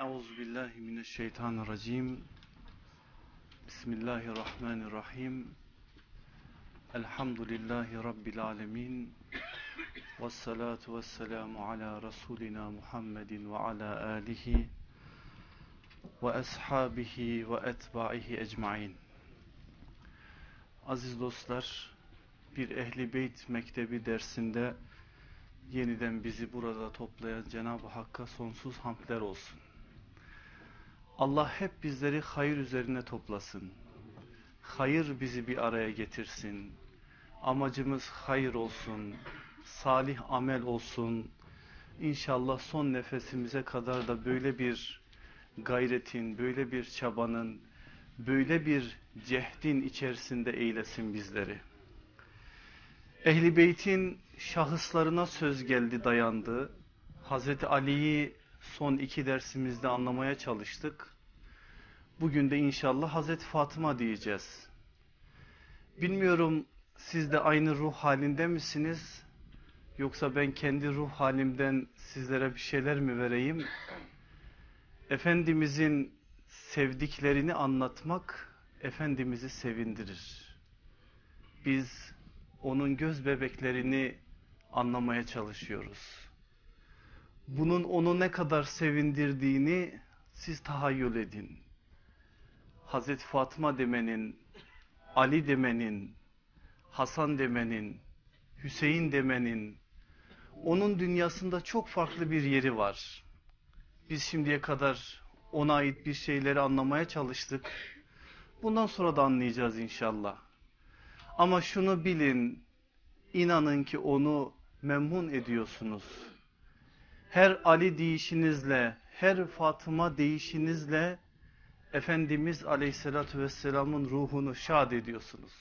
Euzu billahi mineşşeytanirracim. Bismillahirrahmanirrahim. Elhamdülillahi rabbil alamin. Ves salatu vesselamu ala rasulina Muhammedin ve ala alihi ve ashabihi ve etbaihi ecmaîn. Aziz dostlar, bir Ehli Beyt Mektebi dersinde yeniden bizi burada toplayan Cenab-ı Hakk'a sonsuz hamdler olsun. Allah hep bizleri hayır üzerine toplasın. Hayır bizi bir araya getirsin. Amacımız hayır olsun. Salih amel olsun. İnşallah son nefesimize kadar da böyle bir gayretin, böyle bir çabanın, böyle bir cehdin içerisinde eylesin bizleri. Ehli Beyt'in şahıslarına söz geldi dayandı. Hazreti Ali'yi son iki dersimizde anlamaya çalıştık. Bugün de inşallah Hazreti Fatıma diyeceğiz. Bilmiyorum siz de aynı ruh halinde misiniz? Yoksa ben kendi ruh halimden sizlere bir şeyler mi vereyim? Efendimizin sevdiklerini anlatmak Efendimiz'i sevindirir. Biz onun göz bebeklerini anlamaya çalışıyoruz. Bunun onu ne kadar sevindirdiğini siz tahayyül edin. Hazreti Fatıma demenin, Ali demenin, Hasan demenin, Hüseyin demenin, onun dünyasında çok farklı bir yeri var. Biz şimdiye kadar ona ait bir şeyleri anlamaya çalıştık. Bundan sonra da anlayacağız inşallah. Ama şunu bilin, inanın ki onu memnun ediyorsunuz. Her Ali deyişinizle, her Fatıma deyişinizle Efendimiz Aleyhisselatü Vesselam'ın ruhunu şad ediyorsunuz.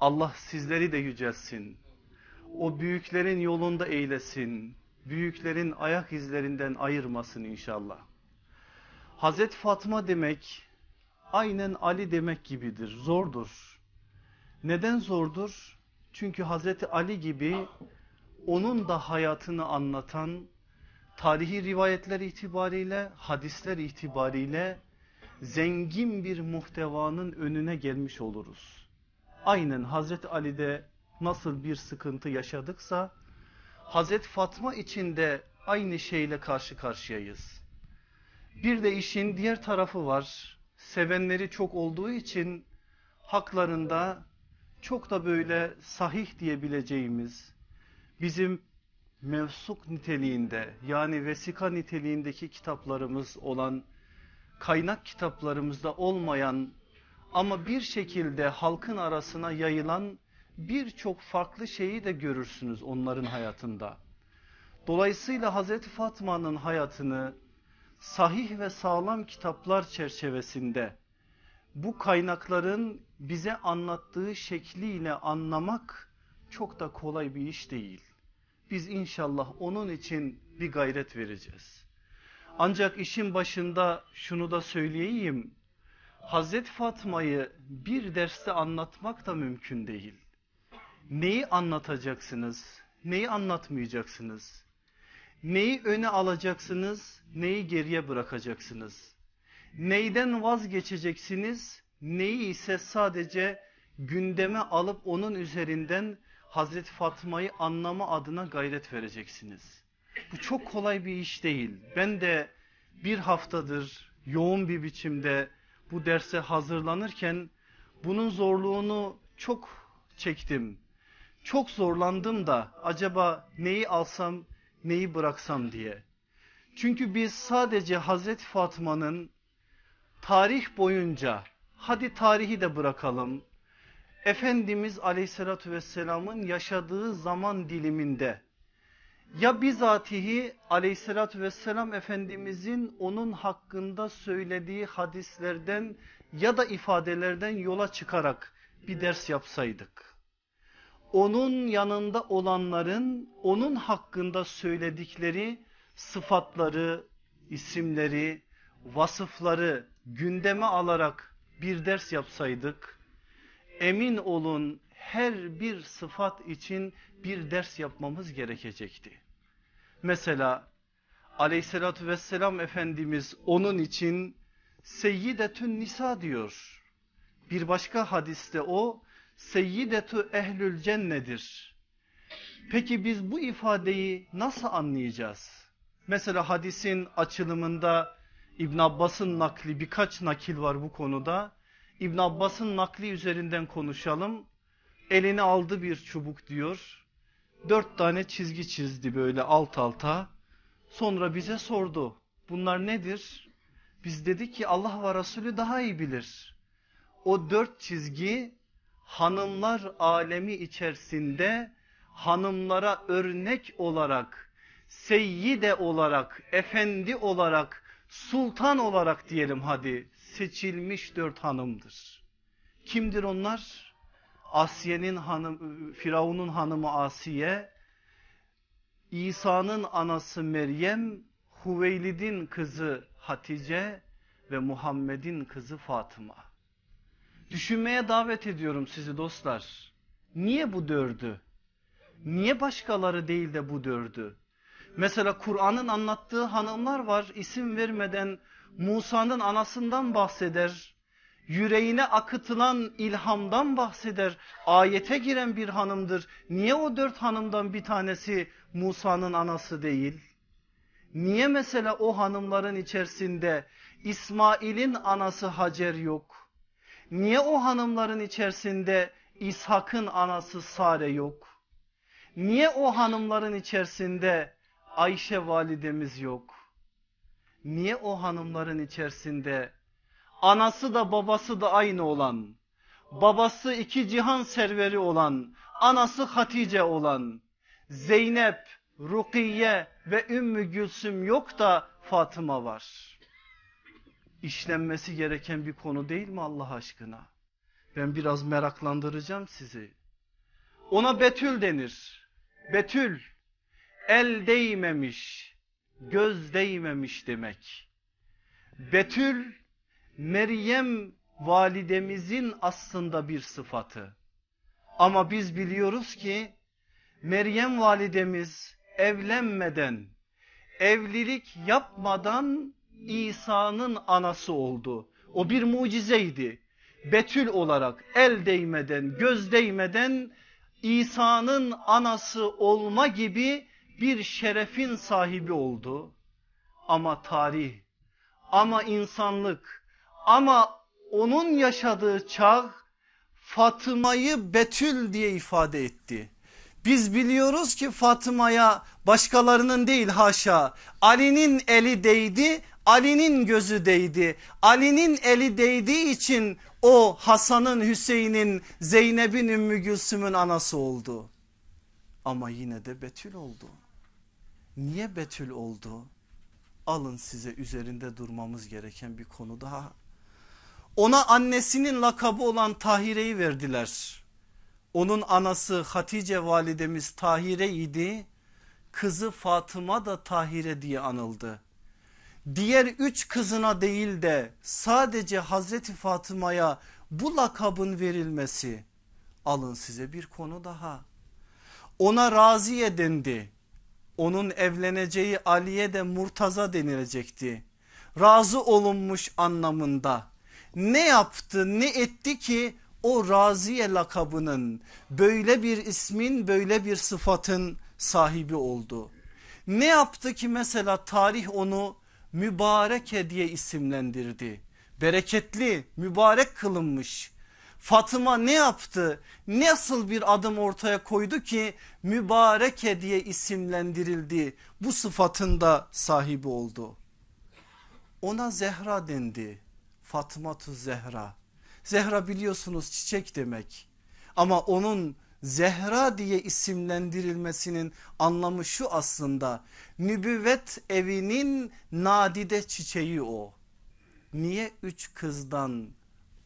Allah sizleri de yücelsin. O büyüklerin yolunda eylesin. Büyüklerin ayak izlerinden ayırmasın inşallah. Hazreti Fatma demek aynen Ali demek gibidir. Zordur. Neden zordur? Çünkü Hazreti Ali gibi onun da hayatını anlatan tarihi rivayetler itibariyle, hadisler itibariyle zengin bir muhtevanın önüne gelmiş oluruz. Aynen Hazreti Ali'de nasıl bir sıkıntı yaşadıksa Hazreti Fatma için de aynı şeyle karşı karşıyayız. Bir de işin diğer tarafı var. Sevenleri çok olduğu için haklarında çok da böyle sahih diyebileceğimiz bizim mevsuk niteliğinde yani vesika niteliğindeki kitaplarımız olan kaynak kitaplarımızda olmayan ama bir şekilde halkın arasına yayılan birçok farklı şeyi de görürsünüz onların hayatında. Dolayısıyla Hazreti Fatma'nın hayatını sahih ve sağlam kitaplar çerçevesinde bu kaynakların bize anlattığı şekliyle anlamak çok da kolay bir iş değil. Biz inşallah onun için bir gayret vereceğiz. Ancak işin başında şunu da söyleyeyim. Hazreti Fatma'yı bir derste anlatmak da mümkün değil. Neyi anlatacaksınız? Neyi anlatmayacaksınız? Neyi öne alacaksınız? Neyi geriye bırakacaksınız? Neyden vazgeçeceksiniz? Neyi ise sadece gündeme alıp onun üzerinden Hazreti Fatma'yı anlama adına gayret vereceksiniz. Bu çok kolay bir iş değil. Ben de bir haftadır yoğun bir biçimde bu derse hazırlanırken bunun zorluğunu çok çektim. Çok zorlandım da acaba neyi alsam neyi bıraksam diye. Çünkü biz sadece Hazreti Fatma'nın tarih boyunca hadi tarihi de bırakalım. Efendimiz Aleyhisselatü Vesselam'ın yaşadığı zaman diliminde ya bizatihi aleyhissalatü vesselam Efendimizin onun hakkında söylediği hadislerden ya da ifadelerden yola çıkarak bir ders yapsaydık. Onun yanında olanların onun hakkında söyledikleri sıfatları, isimleri, vasıfları gündeme alarak bir ders yapsaydık. Emin olun her bir sıfat için bir ders yapmamız gerekecekti. Mesela aleyhissalatü vesselam Efendimiz onun için seyyidetün nisa diyor. Bir başka hadiste o seyyidetu ehlül cennedir. Peki biz bu ifadeyi nasıl anlayacağız? Mesela hadisin açılımında İbn Abbas'ın nakli birkaç nakil var bu konuda. İbn Abbas'ın nakli üzerinden konuşalım. Elini aldı bir çubuk diyor. Dört tane çizgi çizdi böyle alt alta. Sonra bize sordu. Bunlar nedir? Biz dedik ki Allah ve Resulü daha iyi bilir. O dört çizgi hanımlar alemi içerisinde hanımlara örnek olarak, seyyide olarak, efendi olarak, sultan olarak diyelim hadi seçilmiş dört hanımdır. Kimdir onlar? Asiye'nin hanım, Firavun'un hanımı Asiye, İsa'nın anası Meryem, Huveylid'in kızı Hatice ve Muhammed'in kızı Fatıma. Düşünmeye davet ediyorum sizi dostlar. Niye bu dördü? Niye başkaları değil de bu dördü? Mesela Kur'an'ın anlattığı hanımlar var isim vermeden Musa'nın anasından bahseder. Yüreğine akıtılan ilhamdan bahseder. Ayete giren bir hanımdır. Niye o dört hanımdan bir tanesi Musa'nın anası değil? Niye mesela o hanımların içerisinde İsmail'in anası Hacer yok? Niye o hanımların içerisinde İshak'ın anası Sare yok? Niye o hanımların içerisinde Ayşe validemiz yok? Niye o hanımların içerisinde anası da babası da aynı olan, babası iki cihan serveri olan, anası Hatice olan, Zeynep, Rukiye ve Ümmü Gülsüm yok da Fatıma var. İşlenmesi gereken bir konu değil mi Allah aşkına? Ben biraz meraklandıracağım sizi. Ona Betül denir. Betül el değmemiş, göz değmemiş demek. Betül Meryem validemizin aslında bir sıfatı. Ama biz biliyoruz ki Meryem validemiz evlenmeden, evlilik yapmadan İsa'nın anası oldu. O bir mucizeydi. Betül olarak el değmeden, göz değmeden İsa'nın anası olma gibi bir şerefin sahibi oldu. Ama tarih, ama insanlık, ama onun yaşadığı çağ Fatıma'yı Betül diye ifade etti. Biz biliyoruz ki Fatıma'ya başkalarının değil haşa Ali'nin eli değdi Ali'nin gözü değdi. Ali'nin eli değdiği için o Hasan'ın Hüseyin'in Zeynep'in Ümmü Gülsüm'ün anası oldu. Ama yine de Betül oldu. Niye Betül oldu? Alın size üzerinde durmamız gereken bir konu daha. Ona annesinin lakabı olan Tahire'yi verdiler. Onun anası Hatice validemiz Tahire idi. Kızı Fatıma da Tahire diye anıldı. Diğer üç kızına değil de sadece Hazreti Fatıma'ya bu lakabın verilmesi alın size bir konu daha. Ona Raziye dendi. Onun evleneceği Ali'ye de Murtaza denilecekti. Razı olunmuş anlamında. Ne yaptı ne etti ki o Raziye lakabının böyle bir ismin böyle bir sıfatın sahibi oldu. Ne yaptı ki mesela tarih onu mübareke diye isimlendirdi. Bereketli mübarek kılınmış. Fatıma ne yaptı? Nasıl bir adım ortaya koydu ki mübareke diye isimlendirildi. Bu sıfatın da sahibi oldu. Ona Zehra dendi. Fatıma tu Zehra. Zehra biliyorsunuz çiçek demek. Ama onun Zehra diye isimlendirilmesinin anlamı şu aslında. Nübüvvet evinin nadide çiçeği o. Niye üç kızdan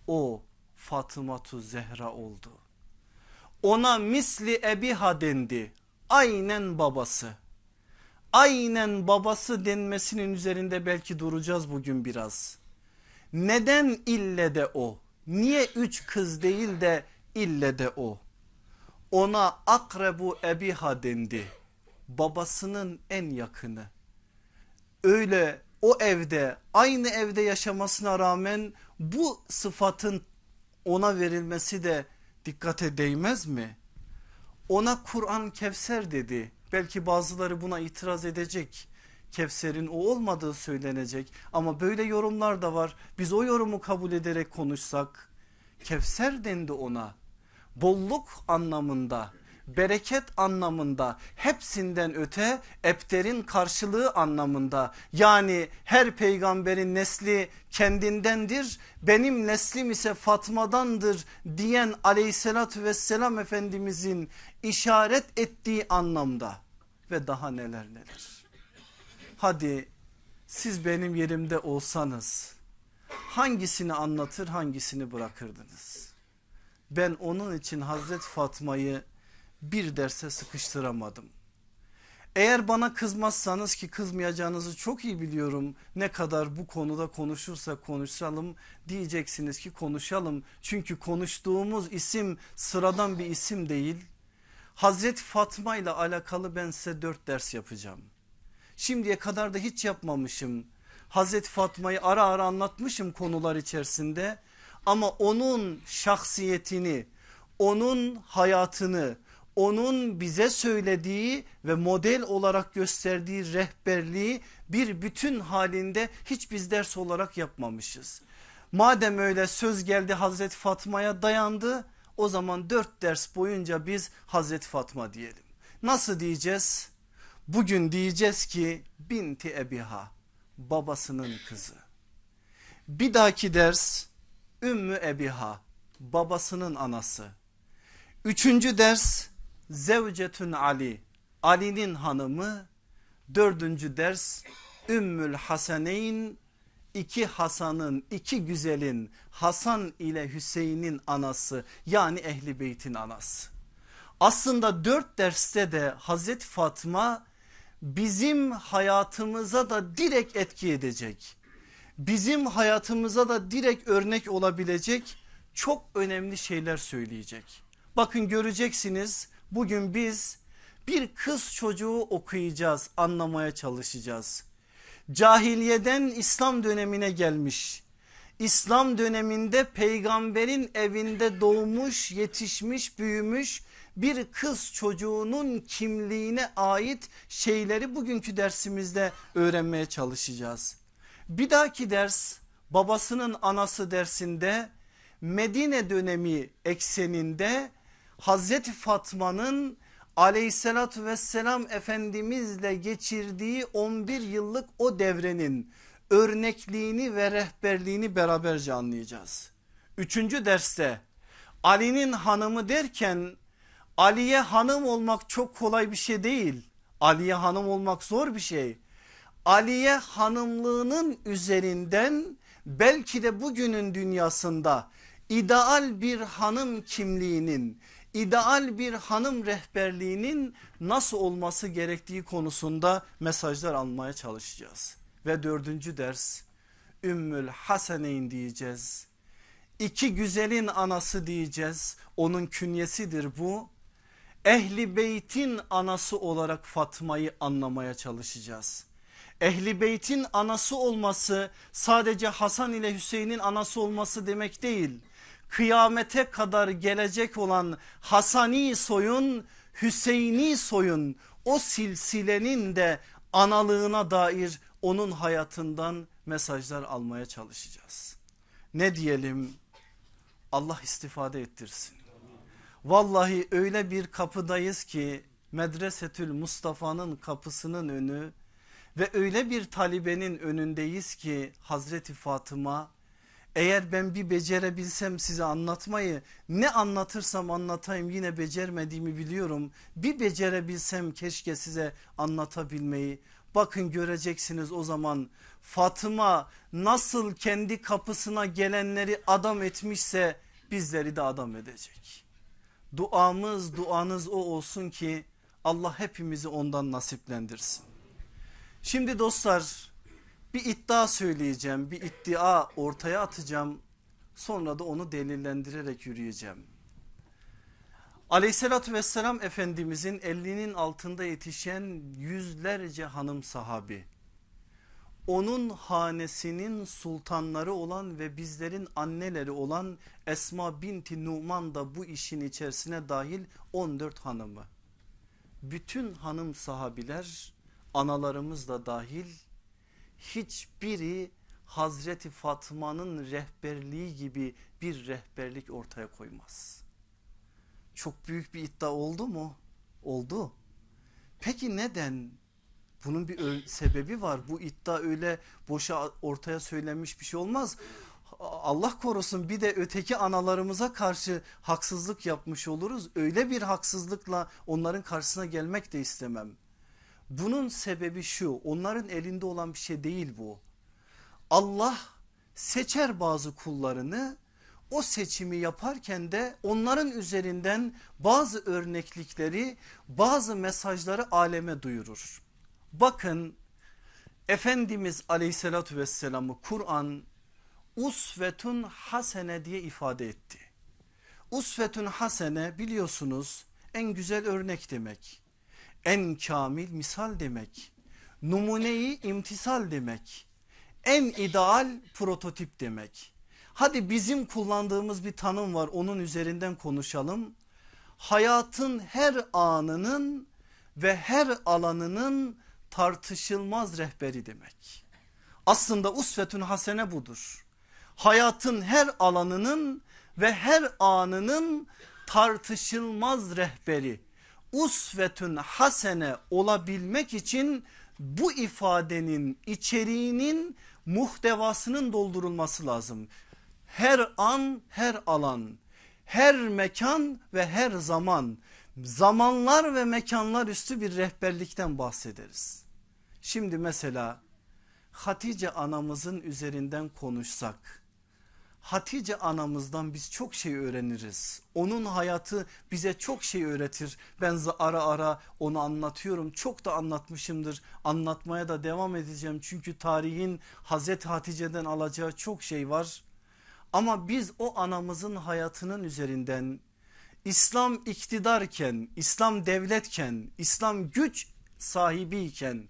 o Fatımatu Zehra oldu? Ona misli ebiha dendi. Aynen babası. Aynen babası denmesinin üzerinde belki duracağız bugün biraz. Neden ille de o? Niye üç kız değil de ille de o? Ona akrebu ebiha dendi. Babasının en yakını. öyle o evde aynı evde yaşamasına rağmen bu sıfatın ona verilmesi de dikkate değmez mi? Ona Kur'an Kevser dedi. Belki bazıları buna itiraz edecek. Kevser'in o olmadığı söylenecek ama böyle yorumlar da var. Biz o yorumu kabul ederek konuşsak Kevser dendi ona. Bolluk anlamında bereket anlamında hepsinden öte ebterin karşılığı anlamında yani her peygamberin nesli kendindendir benim neslim ise Fatma'dandır diyen aleyhissalatü vesselam efendimizin işaret ettiği anlamda ve daha neler neler. Hadi siz benim yerimde olsanız hangisini anlatır hangisini bırakırdınız? Ben onun için Hazreti Fatma'yı bir derse sıkıştıramadım. Eğer bana kızmazsanız ki kızmayacağınızı çok iyi biliyorum. Ne kadar bu konuda konuşursak konuşalım diyeceksiniz ki konuşalım. Çünkü konuştuğumuz isim sıradan bir isim değil. Hazreti Fatma ile alakalı ben size dört ders yapacağım. Şimdiye kadar da hiç yapmamışım. Hazreti Fatma'yı ara ara anlatmışım konular içerisinde. Ama onun şahsiyetini, onun hayatını, onun bize söylediği ve model olarak gösterdiği rehberliği bir bütün halinde hiç biz ders olarak yapmamışız. Madem öyle söz geldi Hazreti Fatma'ya dayandı o zaman dört ders boyunca biz Hazreti Fatma diyelim. Nasıl diyeceğiz? Bugün diyeceğiz ki binti Ebiha babasının kızı. Bir dahaki ders Ümmü Ebiha babasının anası. Üçüncü ders Zevcetün Ali Ali'nin hanımı dördüncü ders Ümmül Hasaneyn iki Hasan'ın iki güzelin Hasan ile Hüseyin'in anası yani Ehli Beyt'in anası. Aslında dört derste de Hazreti Fatma bizim hayatımıza da direkt etki edecek. Bizim hayatımıza da direkt örnek olabilecek çok önemli şeyler söyleyecek. Bakın göreceksiniz Bugün biz bir kız çocuğu okuyacağız, anlamaya çalışacağız. Cahiliyeden İslam dönemine gelmiş. İslam döneminde peygamberin evinde doğmuş, yetişmiş, büyümüş bir kız çocuğunun kimliğine ait şeyleri bugünkü dersimizde öğrenmeye çalışacağız. Bir dahaki ders babasının anası dersinde Medine dönemi ekseninde Hazreti Fatma'nın aleyhissalatü vesselam efendimizle geçirdiği 11 yıllık o devrenin örnekliğini ve rehberliğini beraberce anlayacağız. Üçüncü derste Ali'nin hanımı derken Ali'ye hanım olmak çok kolay bir şey değil. Ali'ye hanım olmak zor bir şey. Ali'ye hanımlığının üzerinden belki de bugünün dünyasında ideal bir hanım kimliğinin ideal bir hanım rehberliğinin nasıl olması gerektiği konusunda mesajlar almaya çalışacağız. Ve dördüncü ders Ümmül Haseneyn diyeceğiz. İki güzelin anası diyeceğiz. Onun künyesidir bu. Ehli beytin anası olarak Fatma'yı anlamaya çalışacağız. Ehli beytin anası olması sadece Hasan ile Hüseyin'in anası olması demek değil kıyamete kadar gelecek olan Hasani soyun Hüseyini soyun o silsilenin de analığına dair onun hayatından mesajlar almaya çalışacağız. Ne diyelim Allah istifade ettirsin. Vallahi öyle bir kapıdayız ki Medresetül Mustafa'nın kapısının önü ve öyle bir talibenin önündeyiz ki Hazreti Fatıma eğer ben bir becerebilsem size anlatmayı ne anlatırsam anlatayım yine becermediğimi biliyorum. Bir becerebilsem keşke size anlatabilmeyi. Bakın göreceksiniz o zaman Fatıma nasıl kendi kapısına gelenleri adam etmişse bizleri de adam edecek. Duamız duanız o olsun ki Allah hepimizi ondan nasiplendirsin. Şimdi dostlar bir iddia söyleyeceğim, bir iddia ortaya atacağım. Sonra da onu delillendirerek yürüyeceğim. Aleyhissalatü vesselam Efendimizin elinin altında yetişen yüzlerce hanım sahabi. onun hanesinin sultanları olan ve bizlerin anneleri olan Esma binti Numan da bu işin içerisine dahil 14 hanımı. Bütün hanım sahabiler analarımız da dahil hiçbiri Hazreti Fatma'nın rehberliği gibi bir rehberlik ortaya koymaz. Çok büyük bir iddia oldu mu? Oldu. Peki neden? Bunun bir sebebi var. Bu iddia öyle boşa ortaya söylenmiş bir şey olmaz. Allah korusun bir de öteki analarımıza karşı haksızlık yapmış oluruz. Öyle bir haksızlıkla onların karşısına gelmek de istemem. Bunun sebebi şu onların elinde olan bir şey değil bu. Allah seçer bazı kullarını o seçimi yaparken de onların üzerinden bazı örneklikleri bazı mesajları aleme duyurur. Bakın Efendimiz aleyhissalatü vesselamı Kur'an usvetun hasene diye ifade etti. Usvetun hasene biliyorsunuz en güzel örnek demek. En kamil misal demek. Numuneyi imtisal demek. En ideal prototip demek. Hadi bizim kullandığımız bir tanım var onun üzerinden konuşalım. Hayatın her anının ve her alanının tartışılmaz rehberi demek. Aslında usvetün hasene budur. Hayatın her alanının ve her anının tartışılmaz rehberi. Usvetün hasene olabilmek için bu ifadenin içeriğinin muhtevasının doldurulması lazım. Her an her alan her mekan ve her zaman zamanlar ve mekanlar üstü bir rehberlikten bahsederiz. Şimdi mesela Hatice anamızın üzerinden konuşsak Hatice anamızdan biz çok şey öğreniriz. Onun hayatı bize çok şey öğretir. Ben ara ara onu anlatıyorum. Çok da anlatmışımdır. Anlatmaya da devam edeceğim. Çünkü tarihin Hazreti Hatice'den alacağı çok şey var. Ama biz o anamızın hayatının üzerinden İslam iktidarken, İslam devletken, İslam güç sahibiyken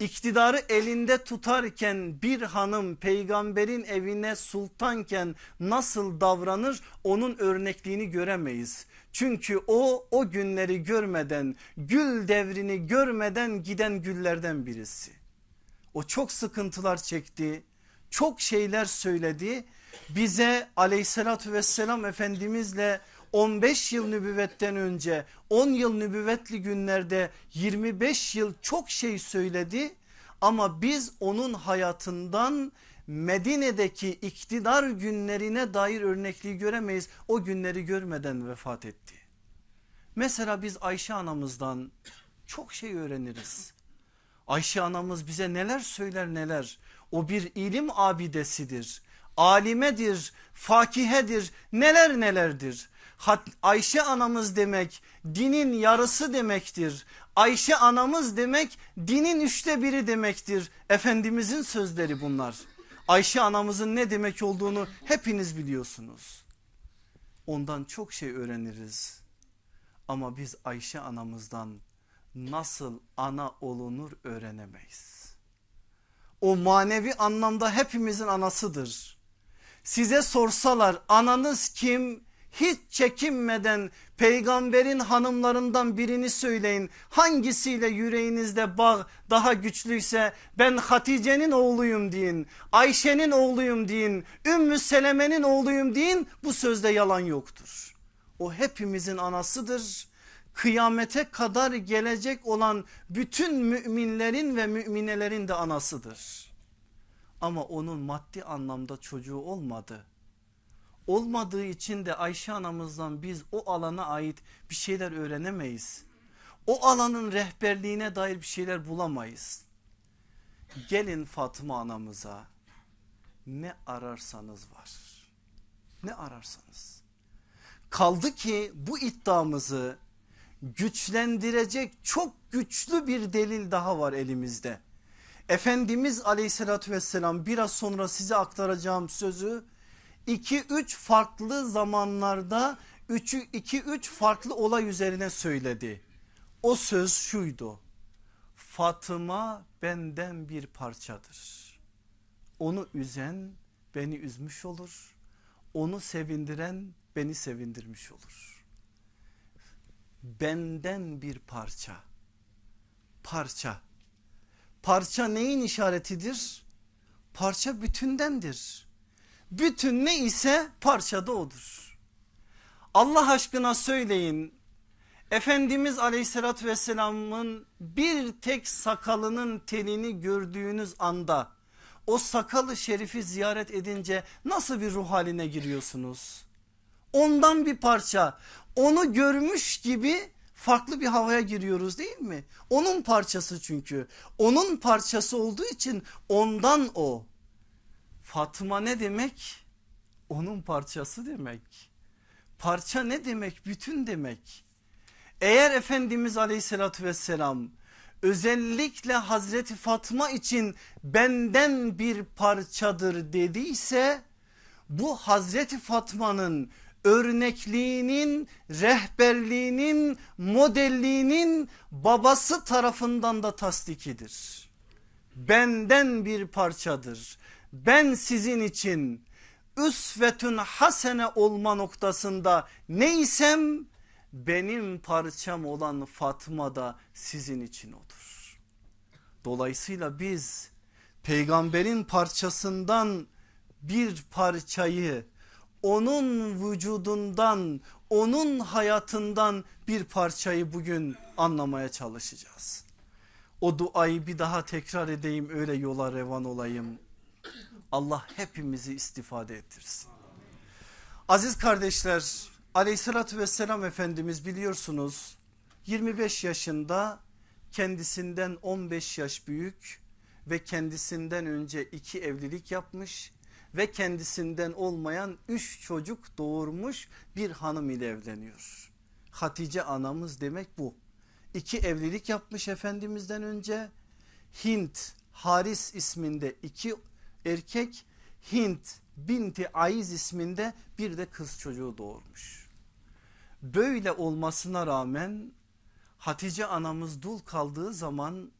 iktidarı elinde tutarken bir hanım peygamberin evine sultanken nasıl davranır onun örnekliğini göremeyiz. Çünkü o o günleri görmeden gül devrini görmeden giden güllerden birisi. O çok sıkıntılar çekti çok şeyler söyledi bize aleyhissalatü vesselam efendimizle 15 yıl nübüvvetten önce 10 yıl nübüvvetli günlerde 25 yıl çok şey söyledi ama biz onun hayatından Medine'deki iktidar günlerine dair örnekliği göremeyiz. O günleri görmeden vefat etti. Mesela biz Ayşe anamızdan çok şey öğreniriz. Ayşe anamız bize neler söyler neler. O bir ilim abidesidir. Alimedir, fakihedir, neler nelerdir. Ayşe anamız demek dinin yarısı demektir. Ayşe anamız demek dinin üçte biri demektir. Efendimizin sözleri bunlar. Ayşe anamızın ne demek olduğunu hepiniz biliyorsunuz. Ondan çok şey öğreniriz. Ama biz Ayşe anamızdan nasıl ana olunur öğrenemeyiz. O manevi anlamda hepimizin anasıdır. Size sorsalar ananız kim? Hiç çekinmeden peygamberin hanımlarından birini söyleyin. Hangisiyle yüreğinizde bağ daha güçlüyse ben Hatice'nin oğluyum deyin. Ayşe'nin oğluyum deyin. Ümmü Seleme'nin oğluyum deyin. Bu sözde yalan yoktur. O hepimizin anasıdır. Kıyamete kadar gelecek olan bütün müminlerin ve müminelerin de anasıdır. Ama onun maddi anlamda çocuğu olmadı olmadığı için de Ayşe anamızdan biz o alana ait bir şeyler öğrenemeyiz. O alanın rehberliğine dair bir şeyler bulamayız. Gelin Fatıma anamıza ne ararsanız var. Ne ararsanız. Kaldı ki bu iddiamızı güçlendirecek çok güçlü bir delil daha var elimizde. Efendimiz aleyhissalatü vesselam biraz sonra size aktaracağım sözü 2-3 farklı zamanlarda 2-3 farklı olay üzerine söyledi. O söz şuydu. Fatıma benden bir parçadır. Onu üzen beni üzmüş olur. Onu sevindiren beni sevindirmiş olur. Benden bir parça. Parça. Parça neyin işaretidir? Parça bütündendir. Bütün ne ise parçada odur. Allah aşkına söyleyin Efendimiz aleyhissalatü vesselamın bir tek sakalının telini gördüğünüz anda o sakalı şerifi ziyaret edince nasıl bir ruh haline giriyorsunuz? Ondan bir parça onu görmüş gibi farklı bir havaya giriyoruz değil mi? Onun parçası çünkü onun parçası olduğu için ondan o. Fatma ne demek? Onun parçası demek. Parça ne demek? Bütün demek. Eğer Efendimiz aleyhissalatü vesselam özellikle Hazreti Fatma için benden bir parçadır dediyse bu Hazreti Fatma'nın örnekliğinin, rehberliğinin, modelliğinin babası tarafından da tasdikidir. Benden bir parçadır. Ben sizin için üsvetün hasene olma noktasında neysem benim parçam olan Fatma da sizin için odur. Dolayısıyla biz peygamberin parçasından bir parçayı onun vücudundan onun hayatından bir parçayı bugün anlamaya çalışacağız. O duayı bir daha tekrar edeyim öyle yola revan olayım. Allah hepimizi istifade ettirsin. Aziz kardeşler aleyhissalatü vesselam Efendimiz biliyorsunuz 25 yaşında kendisinden 15 yaş büyük ve kendisinden önce iki evlilik yapmış ve kendisinden olmayan üç çocuk doğurmuş bir hanım ile evleniyor. Hatice anamız demek bu. İki evlilik yapmış Efendimiz'den önce Hint Haris isminde iki erkek Hint binti Aiz isminde bir de kız çocuğu doğurmuş. Böyle olmasına rağmen Hatice anamız dul kaldığı zaman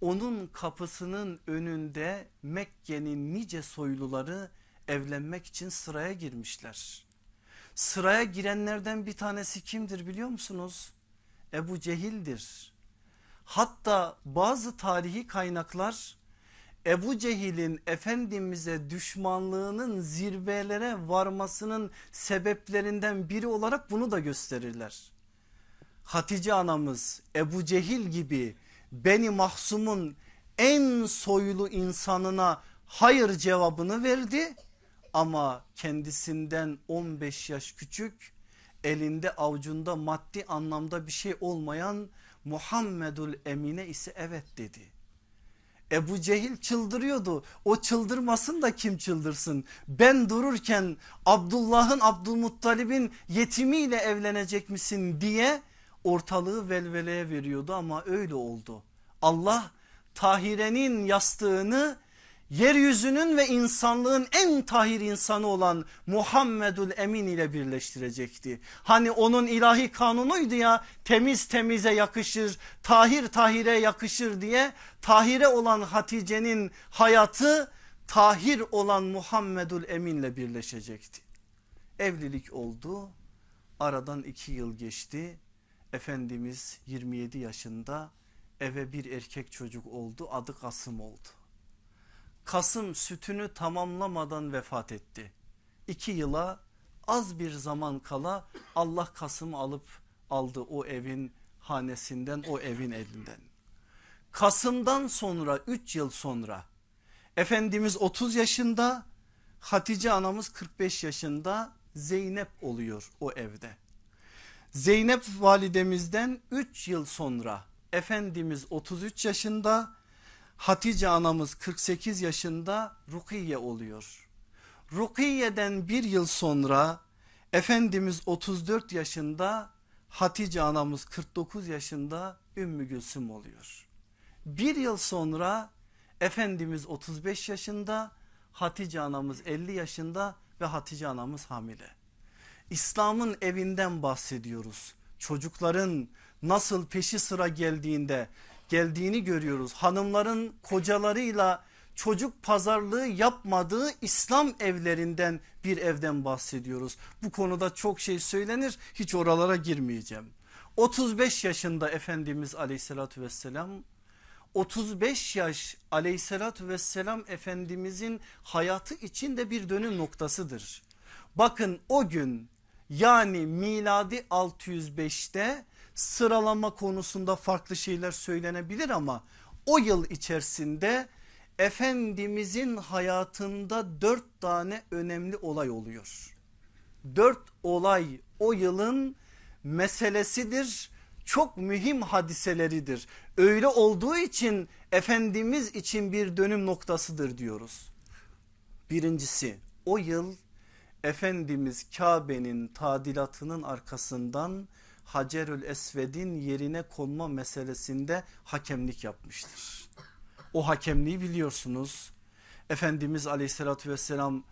onun kapısının önünde Mekke'nin nice soyluları evlenmek için sıraya girmişler. Sıraya girenlerden bir tanesi kimdir biliyor musunuz? Ebu Cehil'dir. Hatta bazı tarihi kaynaklar Ebu Cehil'in Efendimiz'e düşmanlığının zirvelere varmasının sebeplerinden biri olarak bunu da gösterirler. Hatice anamız Ebu Cehil gibi Beni Mahsum'un en soylu insanına hayır cevabını verdi ama kendisinden 15 yaş küçük elinde avucunda maddi anlamda bir şey olmayan Muhammedül Emine ise evet dedi. Ebu Cehil çıldırıyordu. O çıldırmasın da kim çıldırsın? Ben dururken Abdullah'ın Abdülmuttalib'in yetimiyle evlenecek misin diye ortalığı velveleye veriyordu ama öyle oldu. Allah Tahire'nin yastığını yeryüzünün ve insanlığın en tahir insanı olan Muhammedül Emin ile birleştirecekti. Hani onun ilahi kanunuydu ya temiz temize yakışır, tahir tahire yakışır diye tahire olan Hatice'nin hayatı tahir olan Muhammedül Emin ile birleşecekti. Evlilik oldu aradan iki yıl geçti Efendimiz 27 yaşında eve bir erkek çocuk oldu adı Kasım oldu. Kasım sütünü tamamlamadan vefat etti. İki yıla az bir zaman kala Allah Kasım'ı alıp aldı o evin hanesinden o evin elinden. Kasım'dan sonra 3 yıl sonra Efendimiz 30 yaşında Hatice anamız 45 yaşında Zeynep oluyor o evde. Zeynep validemizden 3 yıl sonra Efendimiz 33 yaşında Hatice anamız 48 yaşında Rukiye oluyor. Rukiye'den bir yıl sonra Efendimiz 34 yaşında Hatice anamız 49 yaşında Ümmü Gülsüm oluyor. Bir yıl sonra Efendimiz 35 yaşında Hatice anamız 50 yaşında ve Hatice anamız hamile. İslam'ın evinden bahsediyoruz. Çocukların nasıl peşi sıra geldiğinde geldiğini görüyoruz. Hanımların kocalarıyla çocuk pazarlığı yapmadığı İslam evlerinden bir evden bahsediyoruz. Bu konuda çok şey söylenir hiç oralara girmeyeceğim. 35 yaşında Efendimiz aleyhissalatü vesselam 35 yaş aleyhissalatü vesselam Efendimizin hayatı içinde bir dönüm noktasıdır. Bakın o gün yani miladi 605'te sıralama konusunda farklı şeyler söylenebilir ama o yıl içerisinde Efendimizin hayatında dört tane önemli olay oluyor. Dört olay o yılın meselesidir. Çok mühim hadiseleridir. Öyle olduğu için Efendimiz için bir dönüm noktasıdır diyoruz. Birincisi o yıl Efendimiz Kabe'nin tadilatının arkasından Hacerül Esved'in yerine konma meselesinde hakemlik yapmıştır. O hakemliği biliyorsunuz. Efendimiz aleyhissalatü vesselam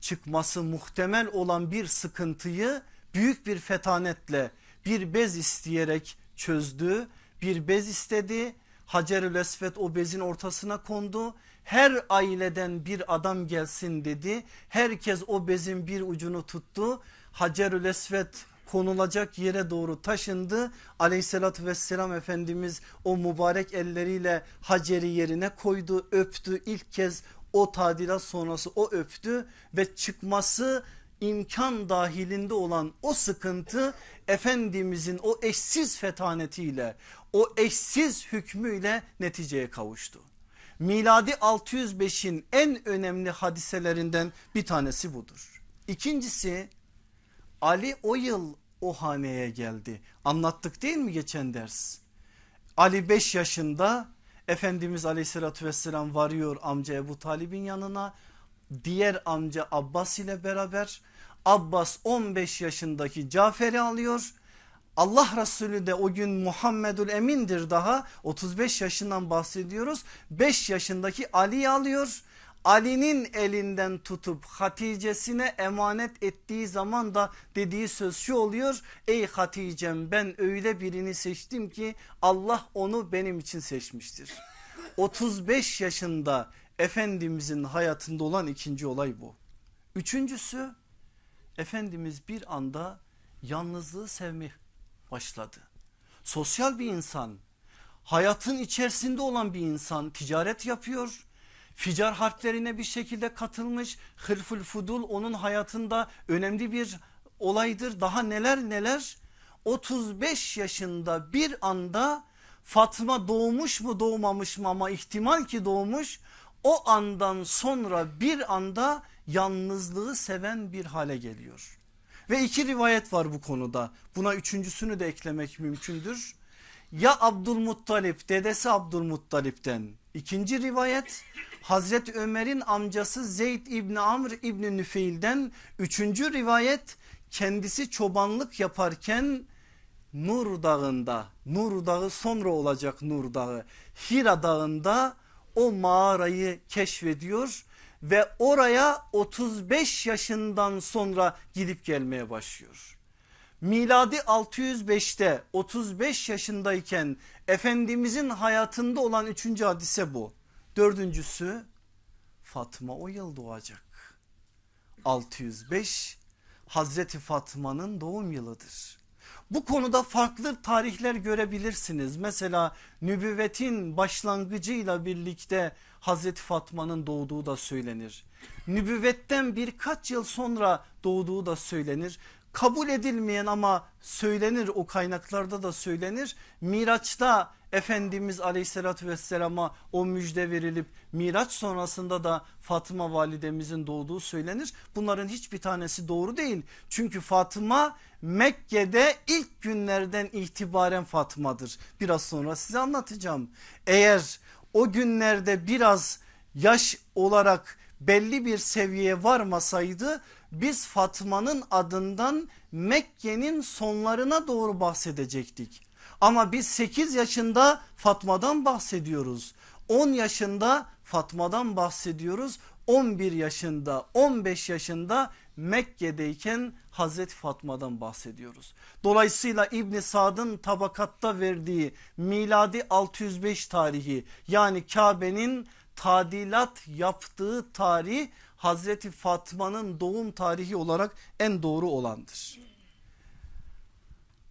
çıkması muhtemel olan bir sıkıntıyı büyük bir fetanetle bir bez isteyerek çözdü. Bir bez istedi. Hacerül Esved o bezin ortasına kondu. Her aileden bir adam gelsin dedi. Herkes o bezin bir ucunu tuttu. Hacerül Esved konulacak yere doğru taşındı. Aleyhissalatü vesselam Efendimiz o mübarek elleriyle Hacer'i yerine koydu öptü ilk kez o tadilat sonrası o öptü ve çıkması imkan dahilinde olan o sıkıntı Efendimizin o eşsiz fetanetiyle o eşsiz hükmüyle neticeye kavuştu. Miladi 605'in en önemli hadiselerinden bir tanesi budur. İkincisi Ali o yıl o haneye geldi. Anlattık değil mi geçen ders? Ali 5 yaşında Efendimiz aleyhissalatü vesselam varıyor amca Ebu Talib'in yanına. Diğer amca Abbas ile beraber Abbas 15 yaşındaki Cafer'i alıyor. Allah Resulü de o gün Muhammedül Emin'dir daha 35 yaşından bahsediyoruz. 5 yaşındaki Ali'yi alıyor Ali'nin elinden tutup Hatice'sine emanet ettiği zaman da dediği söz şu oluyor. Ey Hatice'm ben öyle birini seçtim ki Allah onu benim için seçmiştir. 35 yaşında Efendimizin hayatında olan ikinci olay bu. Üçüncüsü Efendimiz bir anda yalnızlığı sevmeye başladı. Sosyal bir insan hayatın içerisinde olan bir insan ticaret yapıyor Ficar harplerine bir şekilde katılmış. Hırful Fudul onun hayatında önemli bir olaydır. Daha neler neler. 35 yaşında bir anda Fatma doğmuş mu doğmamış mı ama ihtimal ki doğmuş. O andan sonra bir anda yalnızlığı seven bir hale geliyor. Ve iki rivayet var bu konuda. Buna üçüncüsünü de eklemek mümkündür. Ya Abdülmuttalip dedesi Abdülmuttalip'ten ikinci rivayet Hazreti Ömer'in amcası Zeyd İbni Amr İbni Nüfeil'den üçüncü rivayet kendisi çobanlık yaparken Nur Dağı'nda Nur Dağı sonra olacak Nur Dağı Hira Dağı'nda o mağarayı keşfediyor ve oraya 35 yaşından sonra gidip gelmeye başlıyor. Miladi 605'te 35 yaşındayken Efendimizin hayatında olan üçüncü hadise bu. Dördüncüsü Fatma o yıl doğacak. 605 Hazreti Fatma'nın doğum yılıdır. Bu konuda farklı tarihler görebilirsiniz. Mesela nübüvvetin başlangıcıyla birlikte Hazreti Fatma'nın doğduğu da söylenir. Nübüvvetten birkaç yıl sonra doğduğu da söylenir kabul edilmeyen ama söylenir o kaynaklarda da söylenir. Miraç'ta Efendimiz aleyhissalatü vesselama o müjde verilip Miraç sonrasında da Fatıma validemizin doğduğu söylenir. Bunların hiçbir tanesi doğru değil. Çünkü Fatıma Mekke'de ilk günlerden itibaren Fatıma'dır. Biraz sonra size anlatacağım. Eğer o günlerde biraz yaş olarak belli bir seviyeye varmasaydı biz Fatma'nın adından Mekke'nin sonlarına doğru bahsedecektik. Ama biz 8 yaşında Fatma'dan bahsediyoruz. 10 yaşında Fatma'dan bahsediyoruz. 11 yaşında 15 yaşında Mekke'deyken Hazreti Fatma'dan bahsediyoruz. Dolayısıyla İbn Sad'ın tabakatta verdiği miladi 605 tarihi yani Kabe'nin tadilat yaptığı tarih Hazreti Fatma'nın doğum tarihi olarak en doğru olandır.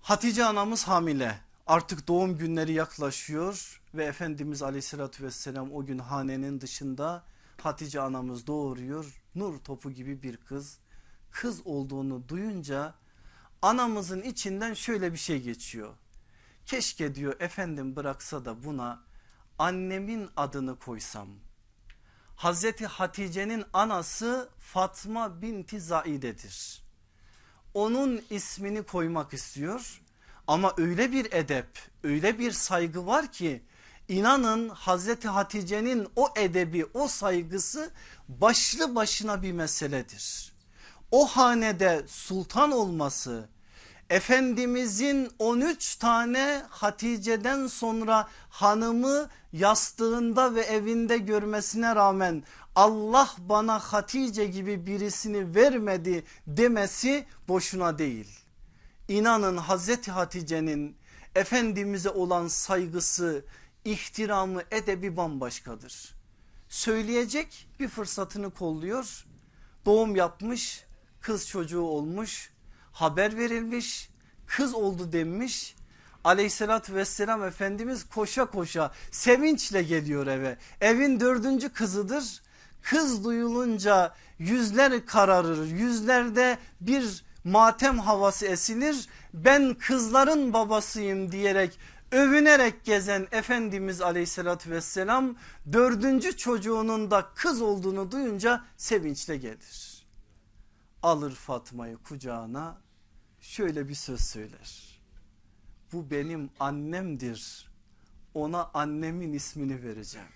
Hatice anamız hamile artık doğum günleri yaklaşıyor ve Efendimiz aleyhissalatü vesselam o gün hanenin dışında Hatice anamız doğuruyor nur topu gibi bir kız kız olduğunu duyunca anamızın içinden şöyle bir şey geçiyor. Keşke diyor efendim bıraksa da buna annemin adını koysam. Hazreti Hatice'nin anası Fatma binti Zaide'dir. Onun ismini koymak istiyor ama öyle bir edep öyle bir saygı var ki inanın Hazreti Hatice'nin o edebi o saygısı başlı başına bir meseledir. O hanede sultan olması Efendimizin 13 tane Hatice'den sonra hanımı yastığında ve evinde görmesine rağmen Allah bana Hatice gibi birisini vermedi demesi boşuna değil. İnanın Hazreti Hatice'nin Efendimiz'e olan saygısı, ihtiramı, edebi bambaşkadır. Söyleyecek bir fırsatını kolluyor. Doğum yapmış, kız çocuğu olmuş, haber verilmiş, kız oldu denmiş. Aleyhissalatü vesselam Efendimiz koşa koşa sevinçle geliyor eve. Evin dördüncü kızıdır. Kız duyulunca yüzler kararır, yüzlerde bir matem havası esilir. Ben kızların babasıyım diyerek övünerek gezen Efendimiz aleyhissalatü vesselam dördüncü çocuğunun da kız olduğunu duyunca sevinçle gelir. Alır Fatma'yı kucağına şöyle bir söz söyler. Bu benim annemdir ona annemin ismini vereceğim.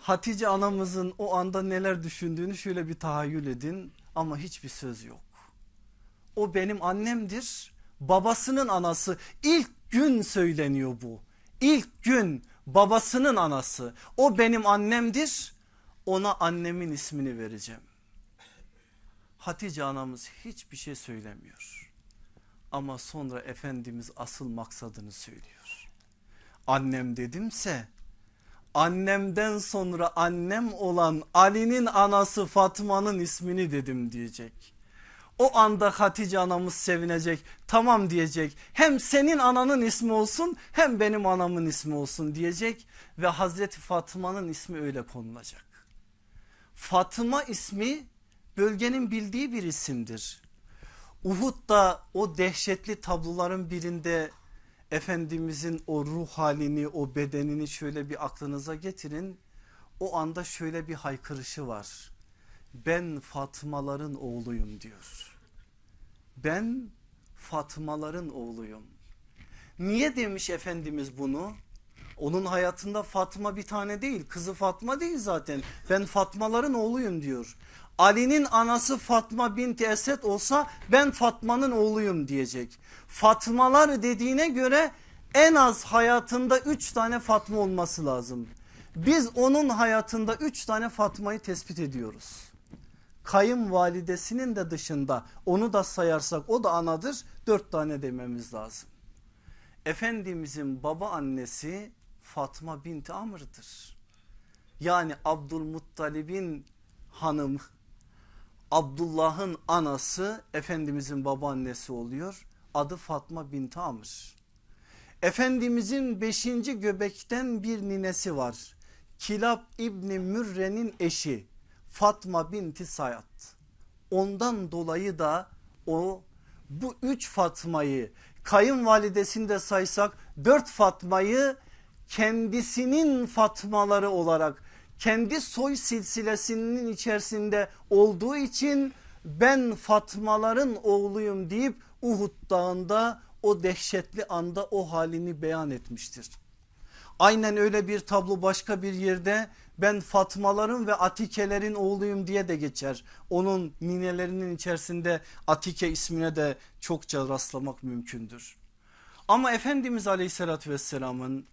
Hatice anamızın o anda neler düşündüğünü şöyle bir tahayyül edin ama hiçbir söz yok. O benim annemdir babasının anası ilk gün söyleniyor bu. İlk gün babasının anası o benim annemdir ona annemin ismini vereceğim. Hatice anamız hiçbir şey söylemiyor. Ama sonra Efendimiz asıl maksadını söylüyor. Annem dedimse annemden sonra annem olan Ali'nin anası Fatma'nın ismini dedim diyecek. O anda Hatice anamız sevinecek tamam diyecek hem senin ananın ismi olsun hem benim anamın ismi olsun diyecek ve Hazreti Fatma'nın ismi öyle konulacak. Fatıma ismi bölgenin bildiği bir isimdir. Uhud'da o dehşetli tabloların birinde Efendimizin o ruh halini o bedenini şöyle bir aklınıza getirin. O anda şöyle bir haykırışı var. Ben Fatmaların oğluyum diyor. Ben Fatmaların oğluyum. Niye demiş Efendimiz bunu? Onun hayatında Fatma bir tane değil kızı Fatma değil zaten ben Fatmaların oğluyum diyor. Ali'nin anası Fatma binti Esed olsa ben Fatma'nın oğluyum diyecek. Fatmalar dediğine göre en az hayatında üç tane Fatma olması lazım. Biz onun hayatında üç tane Fatma'yı tespit ediyoruz. Kayınvalidesinin de dışında onu da sayarsak o da anadır dört tane dememiz lazım. Efendimizin baba annesi Fatma binti Amr'dır. Yani Abdülmuttalib'in hanım Abdullah'ın anası Efendimizin babaannesi oluyor. Adı Fatma binti Amr. Efendimizin beşinci göbekten bir ninesi var. Kilab İbni Mürre'nin eşi Fatma binti Sayat. Ondan dolayı da o bu üç Fatma'yı kayınvalidesinde saysak dört Fatma'yı kendisinin Fatmaları olarak kendi soy silsilesinin içerisinde olduğu için ben Fatmaların oğluyum deyip Uhud dağında o dehşetli anda o halini beyan etmiştir. Aynen öyle bir tablo başka bir yerde ben Fatmaların ve Atikelerin oğluyum diye de geçer. Onun ninelerinin içerisinde Atike ismine de çokça rastlamak mümkündür. Ama Efendimiz aleyhissalatü vesselamın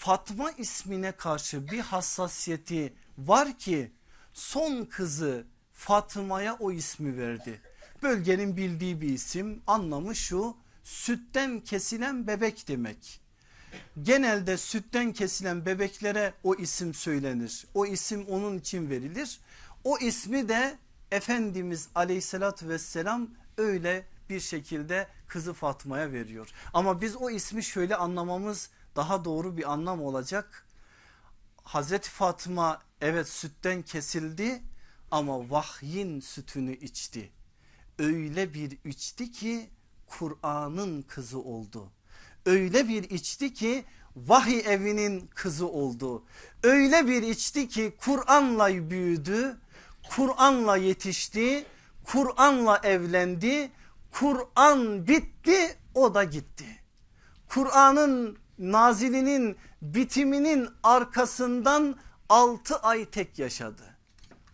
Fatma ismine karşı bir hassasiyeti var ki son kızı Fatıma'ya o ismi verdi. Bölgenin bildiği bir isim anlamı şu sütten kesilen bebek demek. Genelde sütten kesilen bebeklere o isim söylenir. O isim onun için verilir. O ismi de Efendimiz aleyhissalatü vesselam öyle bir şekilde kızı Fatma'ya veriyor. Ama biz o ismi şöyle anlamamız daha doğru bir anlam olacak. Hazreti Fatma evet sütten kesildi ama vahyin sütünü içti. Öyle bir içti ki Kur'an'ın kızı oldu. Öyle bir içti ki vahiy evinin kızı oldu. Öyle bir içti ki Kur'an'la büyüdü, Kur'an'la yetişti, Kur'an'la evlendi. Kur'an bitti o da gitti. Kur'an'ın nazilinin bitiminin arkasından 6 ay tek yaşadı.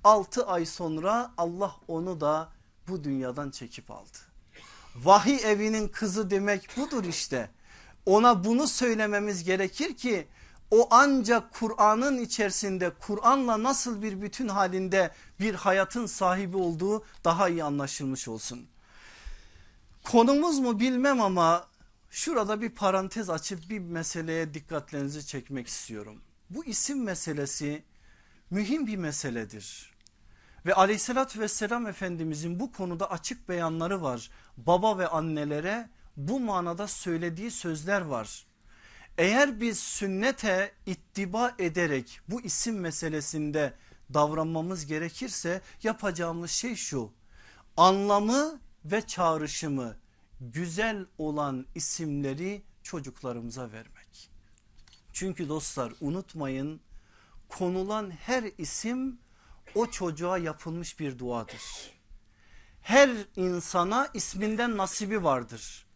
6 ay sonra Allah onu da bu dünyadan çekip aldı. Vahiy evinin kızı demek budur işte. Ona bunu söylememiz gerekir ki o ancak Kur'an'ın içerisinde Kur'an'la nasıl bir bütün halinde bir hayatın sahibi olduğu daha iyi anlaşılmış olsun. Konumuz mu bilmem ama şurada bir parantez açıp bir meseleye dikkatlerinizi çekmek istiyorum. Bu isim meselesi mühim bir meseledir. Ve aleyhissalatü vesselam efendimizin bu konuda açık beyanları var. Baba ve annelere bu manada söylediği sözler var. Eğer biz sünnete ittiba ederek bu isim meselesinde davranmamız gerekirse yapacağımız şey şu. Anlamı ve çağrışımı güzel olan isimleri çocuklarımıza vermek. Çünkü dostlar unutmayın konulan her isim o çocuğa yapılmış bir duadır. Her insana isminden nasibi vardır.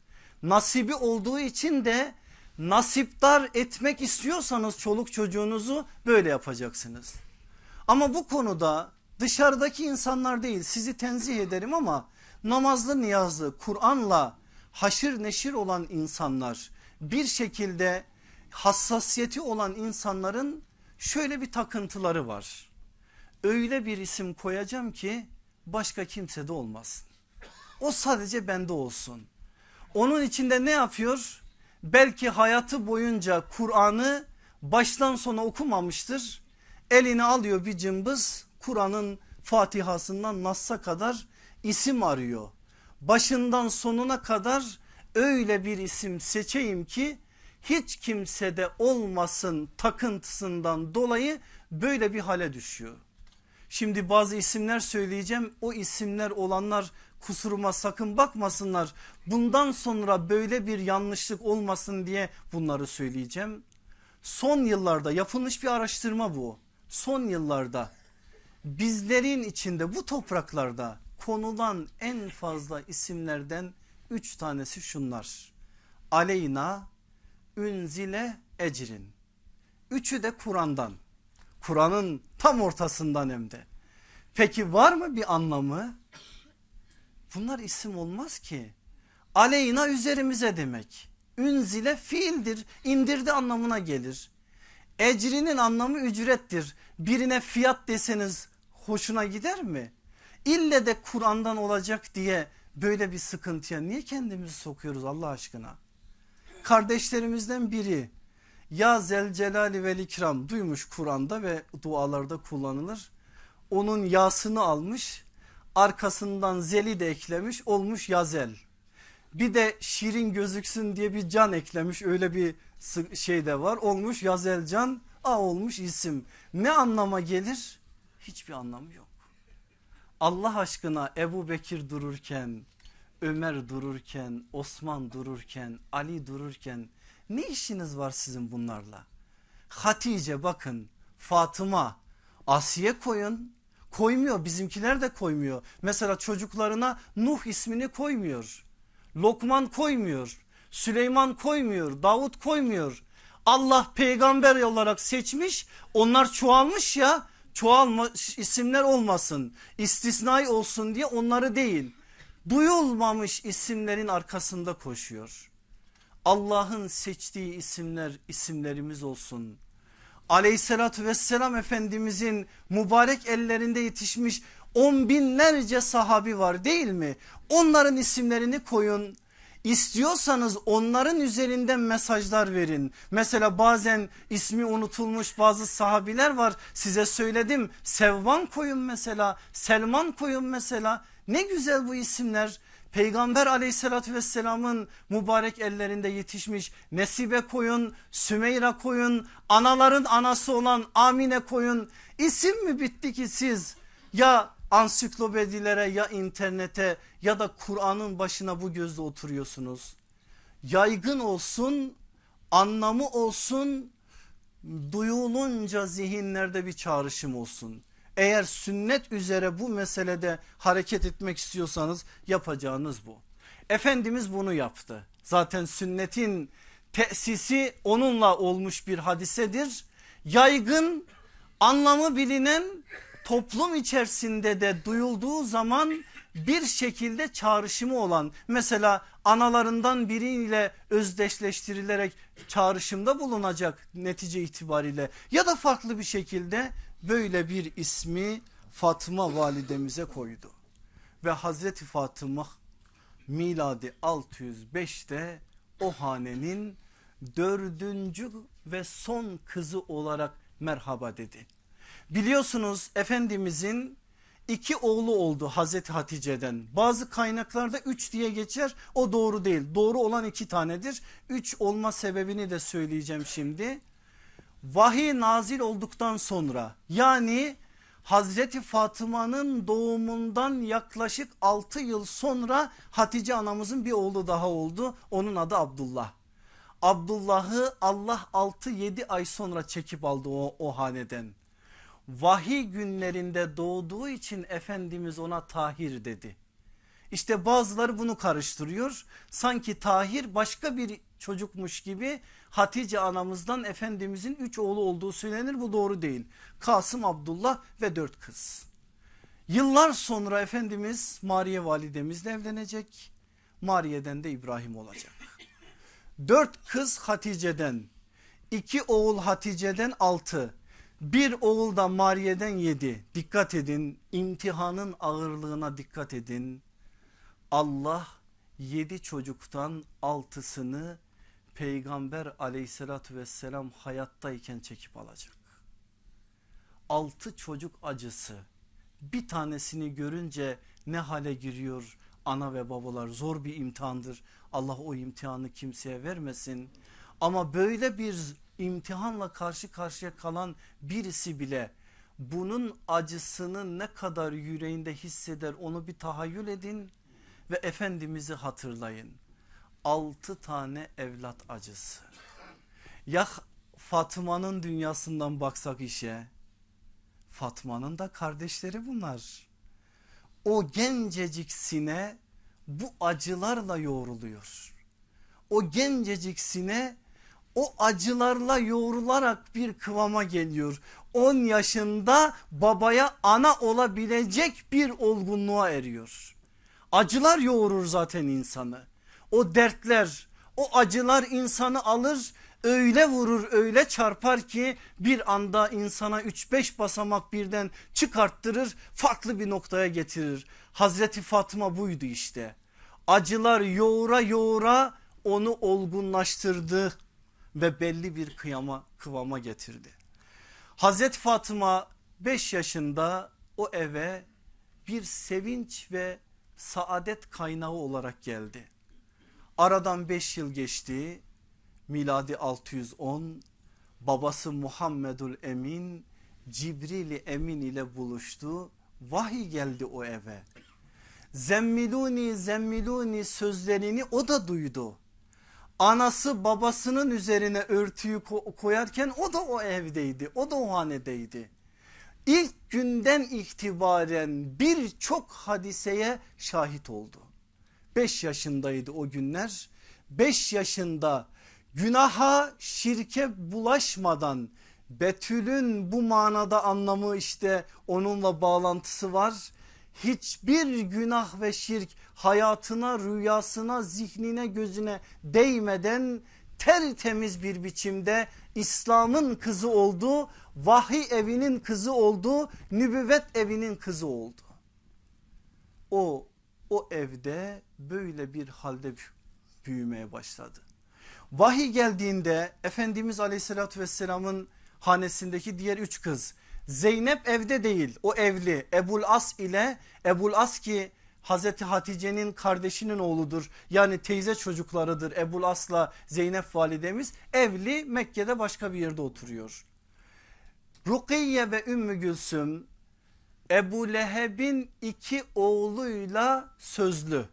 Nasibi olduğu için de nasiptar etmek istiyorsanız çoluk çocuğunuzu böyle yapacaksınız. Ama bu konuda dışarıdaki insanlar değil sizi tenzih ederim ama namazlı niyazlı Kur'an'la haşır neşir olan insanlar bir şekilde hassasiyeti olan insanların şöyle bir takıntıları var. Öyle bir isim koyacağım ki başka kimse de olmasın. O sadece bende olsun. Onun içinde ne yapıyor? Belki hayatı boyunca Kur'an'ı baştan sona okumamıştır. Elini alıyor bir cımbız Kur'an'ın Fatihasından Nas'a kadar isim arıyor. Başından sonuna kadar öyle bir isim seçeyim ki hiç kimsede olmasın takıntısından dolayı böyle bir hale düşüyor. Şimdi bazı isimler söyleyeceğim o isimler olanlar kusuruma sakın bakmasınlar. Bundan sonra böyle bir yanlışlık olmasın diye bunları söyleyeceğim. Son yıllarda yapılmış bir araştırma bu. Son yıllarda bizlerin içinde bu topraklarda konulan en fazla isimlerden üç tanesi şunlar. Aleyna, Ünzile, Ecrin. Üçü de Kur'an'dan. Kur'an'ın tam ortasından hem de. Peki var mı bir anlamı? Bunlar isim olmaz ki. Aleyna üzerimize demek. Ünzile fiildir indirdi anlamına gelir. Ecrinin anlamı ücrettir. Birine fiyat deseniz hoşuna gider mi? İlle de Kur'an'dan olacak diye böyle bir sıkıntıya niye kendimizi sokuyoruz Allah aşkına? Kardeşlerimizden biri ya Zelcelali vel ikram duymuş Kur'an'da ve dualarda kullanılır. Onun yasını almış arkasından zeli de eklemiş olmuş yazel. Bir de şirin gözüksün diye bir can eklemiş öyle bir şey de var olmuş yazel can a olmuş isim. Ne anlama gelir? Hiçbir anlamı yok. Allah aşkına Ebu Bekir dururken, Ömer dururken, Osman dururken, Ali dururken ne işiniz var sizin bunlarla? Hatice bakın Fatıma Asiye koyun koymuyor bizimkiler de koymuyor. Mesela çocuklarına Nuh ismini koymuyor. Lokman koymuyor. Süleyman koymuyor. Davut koymuyor. Allah peygamber olarak seçmiş onlar çoğalmış ya çoğalmış isimler olmasın istisnai olsun diye onları değil duyulmamış isimlerin arkasında koşuyor. Allah'ın seçtiği isimler isimlerimiz olsun. aleyhissalatü vesselam efendimizin mübarek ellerinde yetişmiş on binlerce sahabi var değil mi? Onların isimlerini koyun. İstiyorsanız onların üzerinden mesajlar verin. Mesela bazen ismi unutulmuş bazı sahabiler var size söyledim. Sevvan koyun mesela, Selman koyun mesela. Ne güzel bu isimler. Peygamber aleyhissalatü vesselamın mübarek ellerinde yetişmiş Nesibe koyun, Sümeyra koyun, anaların anası olan Amine koyun. İsim mi bitti ki siz ya ansiklopedilere ya internete ya da Kur'an'ın başına bu gözle oturuyorsunuz. Yaygın olsun, anlamı olsun, duyulunca zihinlerde bir çağrışım olsun. Eğer sünnet üzere bu meselede hareket etmek istiyorsanız yapacağınız bu. Efendimiz bunu yaptı. Zaten sünnetin tesisi onunla olmuş bir hadisedir. Yaygın anlamı bilinen toplum içerisinde de duyulduğu zaman bir şekilde çağrışımı olan mesela analarından biriyle özdeşleştirilerek çağrışımda bulunacak netice itibariyle ya da farklı bir şekilde böyle bir ismi Fatıma validemize koydu. Ve Hazreti Fatıma miladi 605'te o hanenin dördüncü ve son kızı olarak merhaba dedi. Biliyorsunuz Efendimizin iki oğlu oldu Hazreti Hatice'den. Bazı kaynaklarda üç diye geçer o doğru değil. Doğru olan iki tanedir. Üç olma sebebini de söyleyeceğim şimdi. Vahiy nazil olduktan sonra yani Hazreti Fatıma'nın doğumundan yaklaşık 6 yıl sonra Hatice anamızın bir oğlu daha oldu. Onun adı Abdullah. Abdullah'ı Allah 6-7 ay sonra çekip aldı o, o haneden vahiy günlerinde doğduğu için Efendimiz ona Tahir dedi. İşte bazıları bunu karıştırıyor. Sanki Tahir başka bir çocukmuş gibi Hatice anamızdan Efendimizin üç oğlu olduğu söylenir. Bu doğru değil. Kasım, Abdullah ve dört kız. Yıllar sonra Efendimiz Mariye validemizle evlenecek. Mariye'den de İbrahim olacak. Dört kız Hatice'den, iki oğul Hatice'den altı, bir oğul da Mariye'den yedi. Dikkat edin imtihanın ağırlığına dikkat edin. Allah yedi çocuktan altısını peygamber aleyhissalatü vesselam hayattayken çekip alacak. Altı çocuk acısı bir tanesini görünce ne hale giriyor ana ve babalar zor bir imtihandır. Allah o imtihanı kimseye vermesin. Ama böyle bir imtihanla karşı karşıya kalan birisi bile bunun acısını ne kadar yüreğinde hisseder onu bir tahayyül edin ve Efendimiz'i hatırlayın. Altı tane evlat acısı. Ya Fatma'nın dünyasından baksak işe Fatma'nın da kardeşleri bunlar. O gencecik sine bu acılarla yoğruluyor. O gencecik sine o acılarla yoğrularak bir kıvama geliyor. 10 yaşında babaya ana olabilecek bir olgunluğa eriyor. Acılar yoğurur zaten insanı. O dertler, o acılar insanı alır öyle vurur öyle çarpar ki bir anda insana 3-5 basamak birden çıkarttırır farklı bir noktaya getirir. Hazreti Fatma buydu işte. Acılar yoğura yoğura onu olgunlaştırdı ve belli bir kıyama kıvama getirdi. Hazreti Fatıma 5 yaşında o eve bir sevinç ve saadet kaynağı olarak geldi. Aradan 5 yıl geçti miladi 610 babası Muhammedül Emin Cibril Emin ile buluştu vahiy geldi o eve. Zemmiluni zemmiluni sözlerini o da duydu anası babasının üzerine örtüyü koyarken o da o evdeydi o da o hanedeydi. İlk günden itibaren birçok hadiseye şahit oldu. 5 yaşındaydı o günler 5 yaşında günaha şirke bulaşmadan Betül'ün bu manada anlamı işte onunla bağlantısı var hiçbir günah ve şirk hayatına, rüyasına, zihnine, gözüne değmeden tertemiz bir biçimde İslam'ın kızı oldu, vahiy evinin kızı oldu, nübüvvet evinin kızı oldu. O o evde böyle bir halde büyümeye başladı. Vahiy geldiğinde Efendimiz aleyhissalatü vesselamın hanesindeki diğer üç kız Zeynep evde değil o evli Ebul As ile Ebul As ki Hazreti Hatice'nin kardeşinin oğludur. Yani teyze çocuklarıdır Ebul As'la Zeynep validemiz evli Mekke'de başka bir yerde oturuyor. Rukiye ve Ümmü Gülsüm Ebu Leheb'in iki oğluyla sözlü.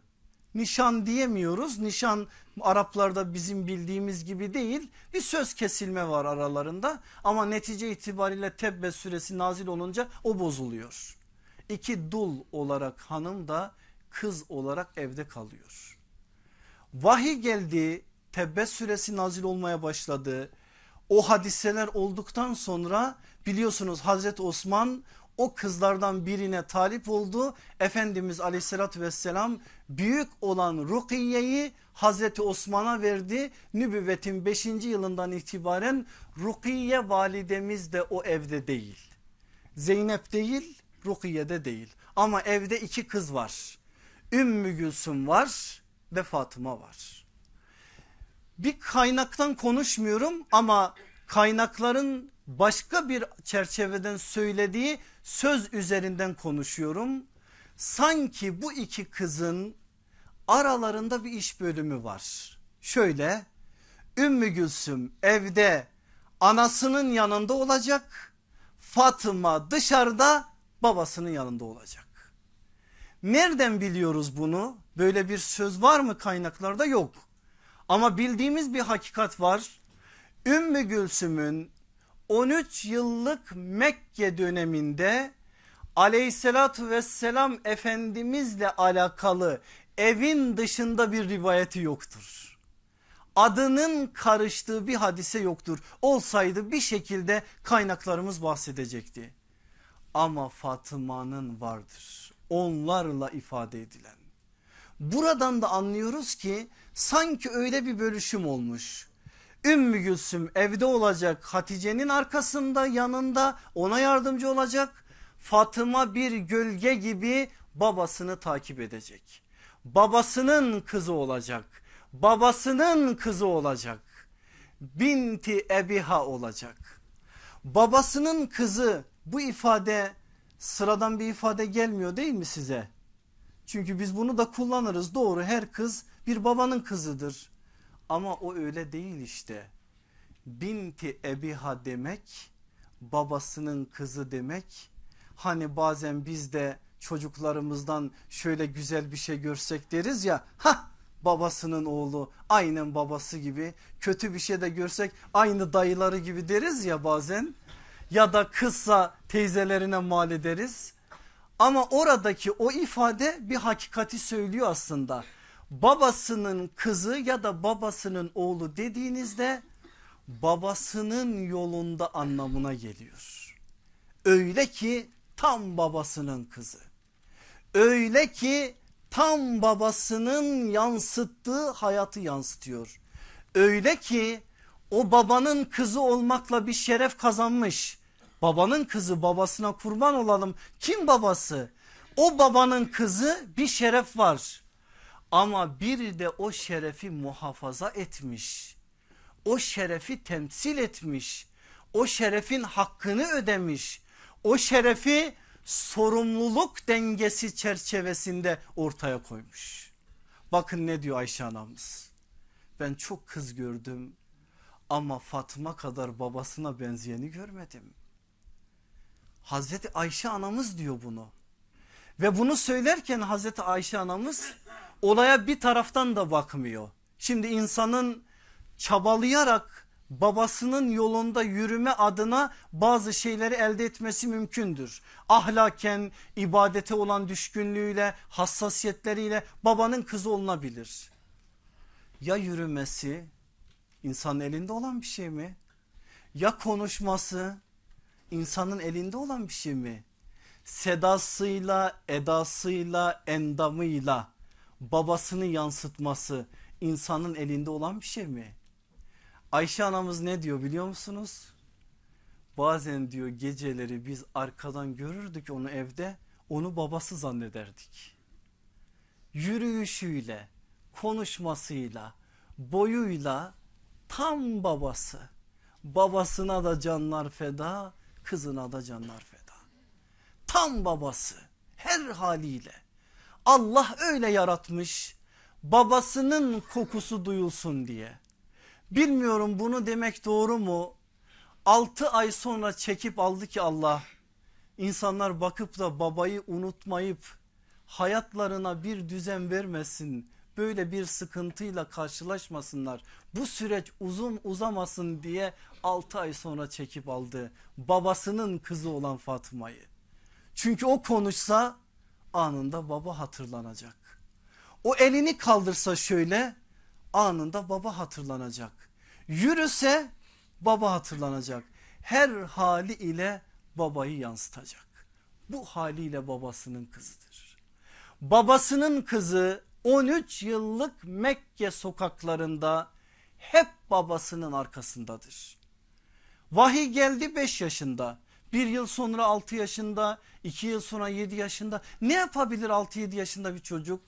Nişan diyemiyoruz. Nişan Araplarda bizim bildiğimiz gibi değil. Bir söz kesilme var aralarında. Ama netice itibariyle Tebbe suresi nazil olunca o bozuluyor. İki dul olarak hanım da kız olarak evde kalıyor. Vahiy geldi Tebbe suresi nazil olmaya başladı. O hadiseler olduktan sonra biliyorsunuz Hazreti Osman o kızlardan birine talip oldu. Efendimiz aleyhissalatü vesselam büyük olan Rukiye'yi Hazreti Osman'a verdi. Nübüvvetin 5. yılından itibaren Rukiye validemiz de o evde değil. Zeynep değil Rukiye de değil ama evde iki kız var. Ümmü Gülsüm var ve Fatıma var. Bir kaynaktan konuşmuyorum ama kaynakların başka bir çerçeveden söylediği söz üzerinden konuşuyorum. Sanki bu iki kızın aralarında bir iş bölümü var. Şöyle Ümmü Gülsüm evde anasının yanında olacak. Fatıma dışarıda babasının yanında olacak. Nereden biliyoruz bunu? Böyle bir söz var mı kaynaklarda? Yok. Ama bildiğimiz bir hakikat var. Ümmü Gülsüm'ün 13 yıllık Mekke döneminde aleyhissalatü vesselam efendimizle alakalı evin dışında bir rivayeti yoktur. Adının karıştığı bir hadise yoktur. Olsaydı bir şekilde kaynaklarımız bahsedecekti. Ama Fatıma'nın vardır. Onlarla ifade edilen. Buradan da anlıyoruz ki sanki öyle bir bölüşüm olmuş. Ümmü Gülsüm evde olacak Hatice'nin arkasında yanında ona yardımcı olacak. Fatıma bir gölge gibi babasını takip edecek. Babasının kızı olacak. Babasının kızı olacak. Binti Ebiha olacak. Babasının kızı bu ifade sıradan bir ifade gelmiyor değil mi size? Çünkü biz bunu da kullanırız doğru her kız bir babanın kızıdır. Ama o öyle değil işte. Binti Ebiha demek babasının kızı demek. Hani bazen biz de çocuklarımızdan şöyle güzel bir şey görsek deriz ya ha babasının oğlu aynen babası gibi kötü bir şey de görsek aynı dayıları gibi deriz ya bazen ya da kızsa teyzelerine mal ederiz. Ama oradaki o ifade bir hakikati söylüyor aslında babasının kızı ya da babasının oğlu dediğinizde babasının yolunda anlamına geliyor. Öyle ki tam babasının kızı. Öyle ki tam babasının yansıttığı hayatı yansıtıyor. Öyle ki o babanın kızı olmakla bir şeref kazanmış. Babanın kızı babasına kurban olalım. Kim babası? O babanın kızı bir şeref var. Ama bir de o şerefi muhafaza etmiş. O şerefi temsil etmiş. O şerefin hakkını ödemiş. O şerefi sorumluluk dengesi çerçevesinde ortaya koymuş. Bakın ne diyor Ayşe anamız. Ben çok kız gördüm ama Fatma kadar babasına benzeyeni görmedim. Hazreti Ayşe anamız diyor bunu. Ve bunu söylerken Hazreti Ayşe anamız olaya bir taraftan da bakmıyor. Şimdi insanın çabalayarak babasının yolunda yürüme adına bazı şeyleri elde etmesi mümkündür. Ahlaken, ibadete olan düşkünlüğüyle, hassasiyetleriyle babanın kızı olunabilir. Ya yürümesi insanın elinde olan bir şey mi? Ya konuşması insanın elinde olan bir şey mi? Sedasıyla, edasıyla, endamıyla babasını yansıtması insanın elinde olan bir şey mi? Ayşe anamız ne diyor biliyor musunuz? Bazen diyor geceleri biz arkadan görürdük onu evde onu babası zannederdik. Yürüyüşüyle, konuşmasıyla, boyuyla tam babası. Babasına da canlar feda, kızına da canlar feda. Tam babası her haliyle. Allah öyle yaratmış babasının kokusu duyulsun diye. Bilmiyorum bunu demek doğru mu? 6 ay sonra çekip aldı ki Allah insanlar bakıp da babayı unutmayıp hayatlarına bir düzen vermesin böyle bir sıkıntıyla karşılaşmasınlar bu süreç uzun uzamasın diye 6 ay sonra çekip aldı babasının kızı olan Fatma'yı çünkü o konuşsa anında baba hatırlanacak o elini kaldırsa şöyle anında baba hatırlanacak yürüse baba hatırlanacak. Her hali ile babayı yansıtacak. Bu haliyle babasının kızıdır. Babasının kızı 13 yıllık Mekke sokaklarında hep babasının arkasındadır. Vahiy geldi 5 yaşında. Bir yıl sonra 6 yaşında, 2 yıl sonra 7 yaşında. Ne yapabilir 6-7 yaşında bir çocuk?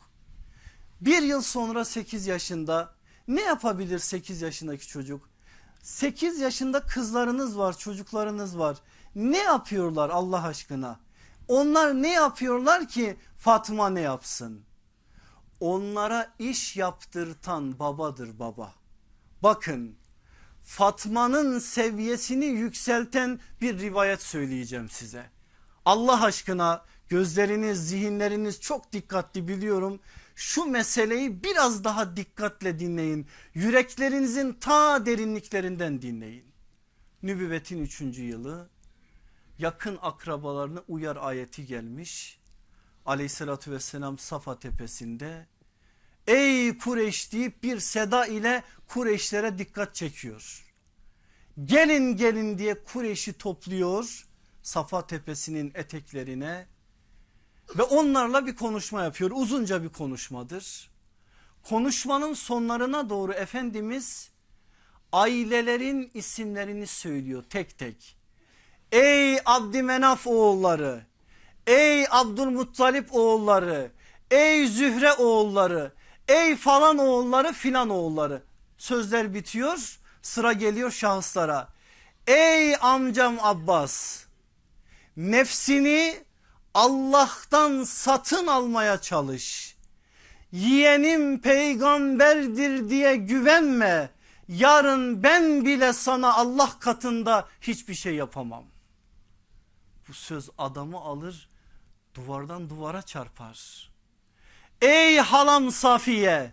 Bir yıl sonra 8 yaşında. Ne yapabilir 8 yaşındaki çocuk? 8 yaşında kızlarınız var çocuklarınız var. Ne yapıyorlar Allah aşkına? Onlar ne yapıyorlar ki Fatma ne yapsın? Onlara iş yaptırtan babadır baba. Bakın Fatma'nın seviyesini yükselten bir rivayet söyleyeceğim size. Allah aşkına gözleriniz zihinleriniz çok dikkatli biliyorum şu meseleyi biraz daha dikkatle dinleyin. Yüreklerinizin ta derinliklerinden dinleyin. Nübüvvetin üçüncü yılı yakın akrabalarını uyar ayeti gelmiş. Aleyhissalatü vesselam Safa tepesinde ey Kureyş deyip bir seda ile Kureyşlere dikkat çekiyor. Gelin gelin diye Kureyş'i topluyor Safa tepesinin eteklerine ve onlarla bir konuşma yapıyor. Uzunca bir konuşmadır. Konuşmanın sonlarına doğru Efendimiz ailelerin isimlerini söylüyor tek tek. Ey Abdümenaf oğulları, ey Abdülmuttalip oğulları, ey Zühre oğulları, ey falan oğulları filan oğulları. Sözler bitiyor sıra geliyor şahıslara. Ey amcam Abbas nefsini Allah'tan satın almaya çalış. Yeğenim peygamberdir diye güvenme. Yarın ben bile sana Allah katında hiçbir şey yapamam. Bu söz adamı alır duvardan duvara çarpar. Ey halam Safiye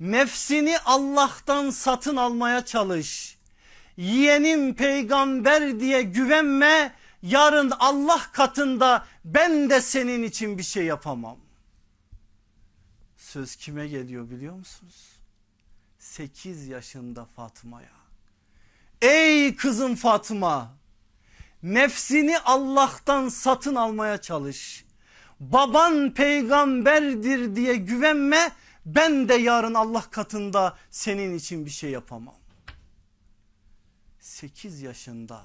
nefsini Allah'tan satın almaya çalış. Yeğenim peygamber diye güvenme yarın Allah katında ben de senin için bir şey yapamam. Söz kime geliyor biliyor musunuz? 8 yaşında Fatma'ya. Ey kızım Fatma nefsini Allah'tan satın almaya çalış. Baban peygamberdir diye güvenme ben de yarın Allah katında senin için bir şey yapamam. 8 yaşında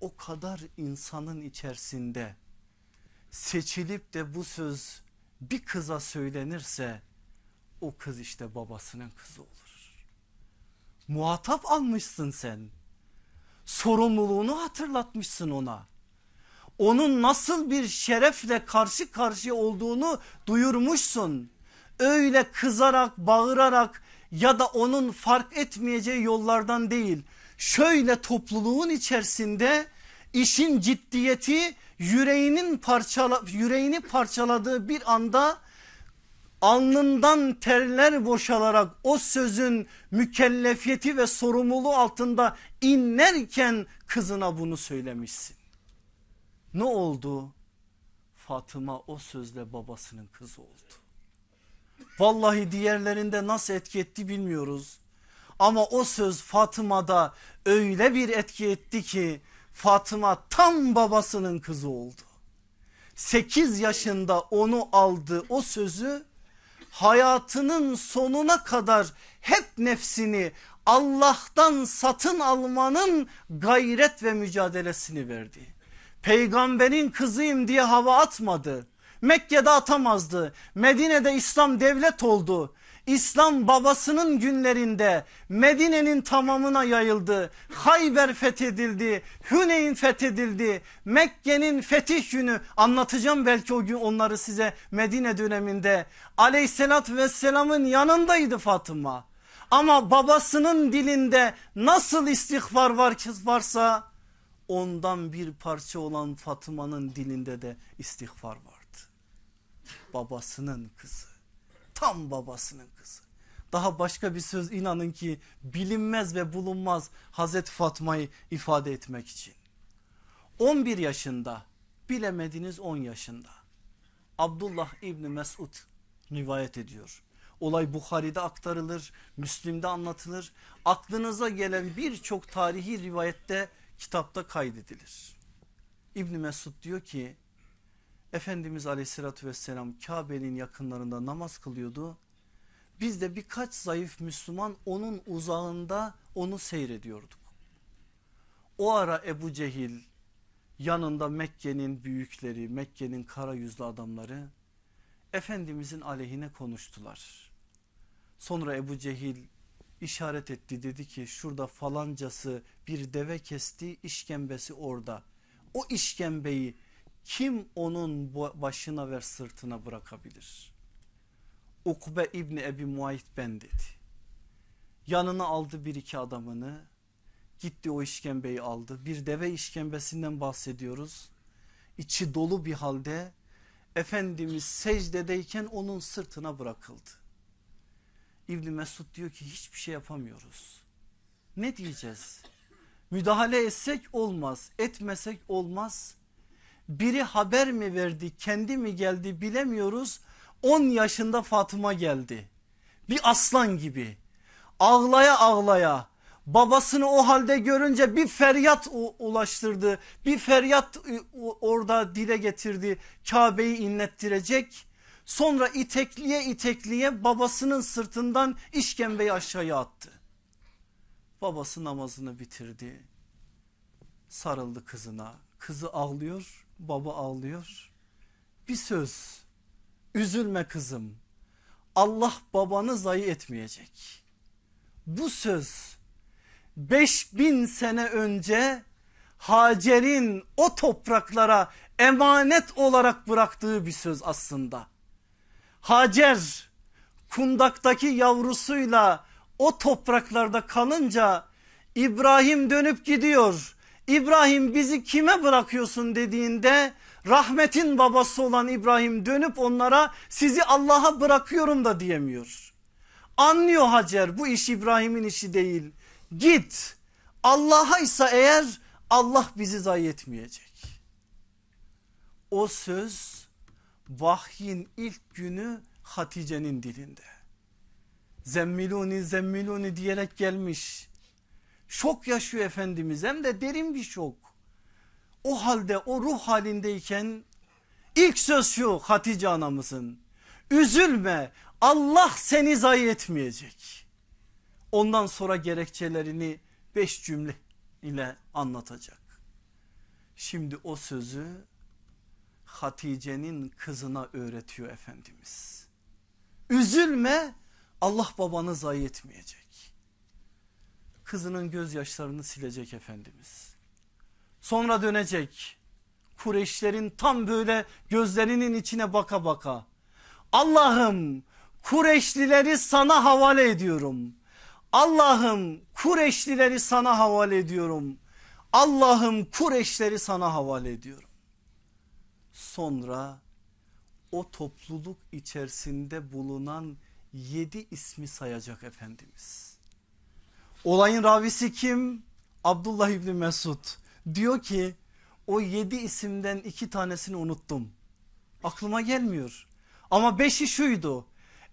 o kadar insanın içerisinde seçilip de bu söz bir kıza söylenirse o kız işte babasının kızı olur. Muhatap almışsın sen. Sorumluluğunu hatırlatmışsın ona. Onun nasıl bir şerefle karşı karşıya olduğunu duyurmuşsun. Öyle kızarak, bağırarak ya da onun fark etmeyeceği yollardan değil şöyle topluluğun içerisinde işin ciddiyeti yüreğinin parçala, yüreğini parçaladığı bir anda alnından terler boşalarak o sözün mükellefiyeti ve sorumluluğu altında inlerken kızına bunu söylemişsin. Ne oldu? Fatıma o sözle babasının kızı oldu. Vallahi diğerlerinde nasıl etki etti bilmiyoruz. Ama o söz Fatıma'da öyle bir etki etti ki Fatıma tam babasının kızı oldu. 8 yaşında onu aldı o sözü hayatının sonuna kadar hep nefsini Allah'tan satın almanın gayret ve mücadelesini verdi. Peygamberin kızıyım diye hava atmadı. Mekke'de atamazdı. Medine'de İslam devlet oldu. İslam babasının günlerinde Medine'nin tamamına yayıldı. Hayber fethedildi. Hüneyn fethedildi. Mekke'nin fetih günü anlatacağım belki o gün onları size Medine döneminde. Aleyhissalatü vesselamın yanındaydı Fatıma. Ama babasının dilinde nasıl istiğfar var varsa ondan bir parça olan Fatıma'nın dilinde de istiğfar vardı. Babasının kızı tam babasının kızı. Daha başka bir söz inanın ki bilinmez ve bulunmaz Hazreti Fatma'yı ifade etmek için. 11 yaşında bilemediniz 10 yaşında Abdullah İbni Mesud rivayet ediyor. Olay Bukhari'de aktarılır, Müslim'de anlatılır. Aklınıza gelen birçok tarihi rivayette kitapta kaydedilir. İbni Mesud diyor ki Efendimiz aleyhissalatü vesselam Kabe'nin yakınlarında namaz kılıyordu. Biz de birkaç zayıf Müslüman onun uzağında onu seyrediyorduk. O ara Ebu Cehil yanında Mekke'nin büyükleri Mekke'nin kara yüzlü adamları Efendimizin aleyhine konuştular. Sonra Ebu Cehil işaret etti dedi ki şurada falancası bir deve kesti işkembesi orada. O işkembeyi kim onun başına ve sırtına bırakabilir? Ukbe İbni Ebi Muayit ben dedi. Yanına aldı bir iki adamını gitti o işkembeyi aldı. Bir deve işkembesinden bahsediyoruz. İçi dolu bir halde Efendimiz secdedeyken onun sırtına bırakıldı. İbni Mesud diyor ki hiçbir şey yapamıyoruz. Ne diyeceğiz? Müdahale etsek olmaz, etmesek olmaz biri haber mi verdi kendi mi geldi bilemiyoruz. 10 yaşında Fatıma geldi. Bir aslan gibi. Ağlaya ağlaya. Babasını o halde görünce bir feryat ulaştırdı. Bir feryat orada dile getirdi. Kabe'yi inlettirecek. Sonra itekliye itekliye babasının sırtından işkembeyi aşağıya attı. Babası namazını bitirdi. Sarıldı kızına. Kızı ağlıyor baba ağlıyor. Bir söz üzülme kızım Allah babanı zayi etmeyecek. Bu söz 5000 sene önce Hacer'in o topraklara emanet olarak bıraktığı bir söz aslında. Hacer kundaktaki yavrusuyla o topraklarda kalınca İbrahim dönüp gidiyor. İbrahim bizi kime bırakıyorsun dediğinde rahmetin babası olan İbrahim dönüp onlara sizi Allah'a bırakıyorum da diyemiyor. Anlıyor Hacer bu iş İbrahim'in işi değil. Git Allah'a ise eğer Allah bizi zayi etmeyecek. O söz vahyin ilk günü Hatice'nin dilinde. Zemmiluni zemmiluni diyerek gelmiş. Şok yaşıyor Efendimiz hem de derin bir şok. O halde o ruh halindeyken ilk söz şu Hatice anamızın. Üzülme Allah seni zayi etmeyecek. Ondan sonra gerekçelerini beş cümle ile anlatacak. Şimdi o sözü Hatice'nin kızına öğretiyor Efendimiz. Üzülme Allah babanı zayi etmeyecek kızının gözyaşlarını silecek Efendimiz. Sonra dönecek Kureyşlerin tam böyle gözlerinin içine baka baka. Allah'ım Kureyşlileri sana havale ediyorum. Allah'ım Kureyşlileri sana havale ediyorum. Allah'ım Kureyşleri sana havale ediyorum. Sonra o topluluk içerisinde bulunan yedi ismi sayacak Efendimiz. Olayın ravisi kim? Abdullah İbni Mesud. Diyor ki o yedi isimden iki tanesini unuttum. Aklıma gelmiyor. Ama beşi şuydu.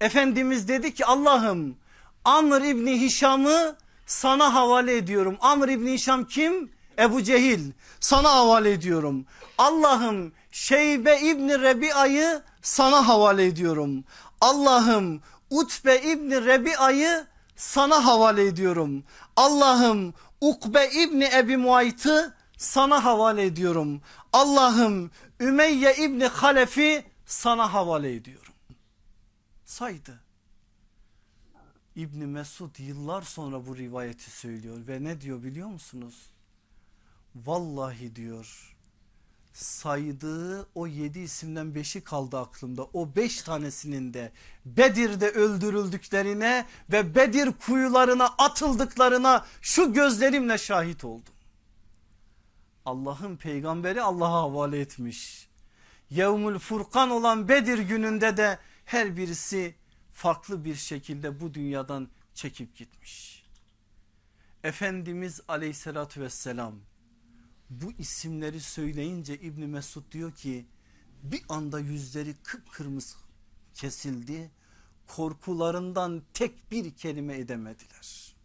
Efendimiz dedi ki Allah'ım Amr İbni Hişam'ı sana havale ediyorum. Amr İbni Hişam kim? Ebu Cehil sana havale ediyorum. Allah'ım Şeybe İbni Rebi'ayı sana havale ediyorum. Allah'ım Utbe İbni Rebi'ayı sana havale ediyorum. Allah'ım Ukbe İbni Ebi Muayt'ı sana havale ediyorum. Allah'ım Ümeyye İbni Halef'i sana havale ediyorum. Saydı. İbni Mesud yıllar sonra bu rivayeti söylüyor ve ne diyor biliyor musunuz? Vallahi diyor saydığı o yedi isimden beşi kaldı aklımda. O beş tanesinin de Bedir'de öldürüldüklerine ve Bedir kuyularına atıldıklarına şu gözlerimle şahit oldum. Allah'ın peygamberi Allah'a havale etmiş. Yevmül Furkan olan Bedir gününde de her birisi farklı bir şekilde bu dünyadan çekip gitmiş. Efendimiz aleyhissalatü vesselam bu isimleri söyleyince İbni Mesud diyor ki bir anda yüzleri kıpkırmızı kesildi. Korkularından tek bir kelime edemediler.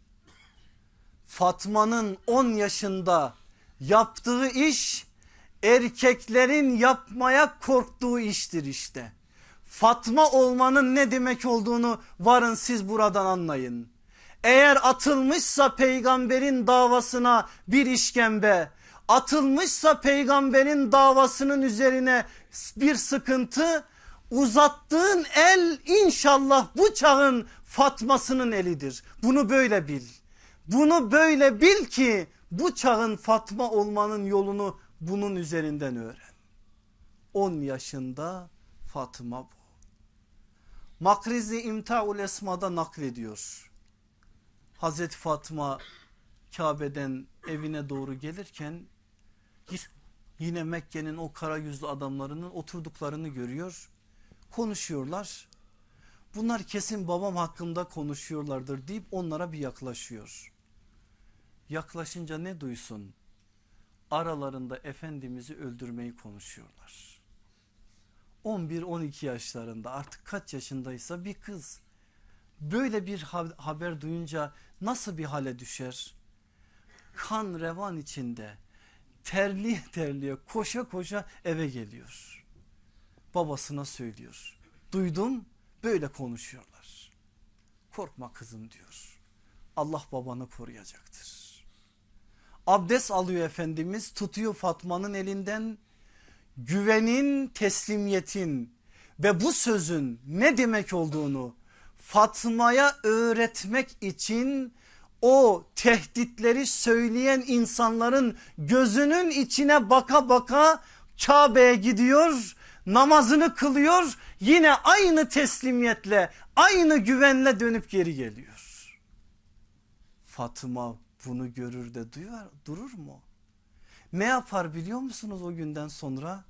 Fatma'nın 10 yaşında yaptığı iş erkeklerin yapmaya korktuğu iştir işte. Fatma olmanın ne demek olduğunu varın siz buradan anlayın. Eğer atılmışsa peygamberin davasına bir işkembe, atılmışsa peygamberin davasının üzerine bir sıkıntı, uzattığın el inşallah bu çağın Fatmasının elidir. Bunu böyle bil. Bunu böyle bil ki bu çağın Fatma olmanın yolunu bunun üzerinden öğren. 10 yaşında Fatma bu. Makrizi İmtaul Esma'da naklediyor. Hazreti Fatma Kabe'den evine doğru gelirken yine Mekke'nin o kara yüzlü adamlarının oturduklarını görüyor. Konuşuyorlar. Bunlar kesin babam hakkında konuşuyorlardır deyip onlara bir yaklaşıyor. Yaklaşınca ne duysun? Aralarında Efendimiz'i öldürmeyi konuşuyorlar. 11-12 yaşlarında artık kaç yaşındaysa bir kız böyle bir haber duyunca nasıl bir hale düşer? Kan revan içinde terliye terliye koşa koşa eve geliyor. Babasına söylüyor. Duydum böyle konuşuyorlar. Korkma kızım diyor. Allah babanı koruyacaktır. Abdest alıyor Efendimiz tutuyor Fatma'nın elinden güvenin, teslimiyetin ve bu sözün ne demek olduğunu Fatma'ya öğretmek için o tehditleri söyleyen insanların gözünün içine baka baka Kabe'ye gidiyor namazını kılıyor yine aynı teslimiyetle aynı güvenle dönüp geri geliyor. Fatıma bunu görür de duyar, durur mu? Ne yapar biliyor musunuz o günden sonra?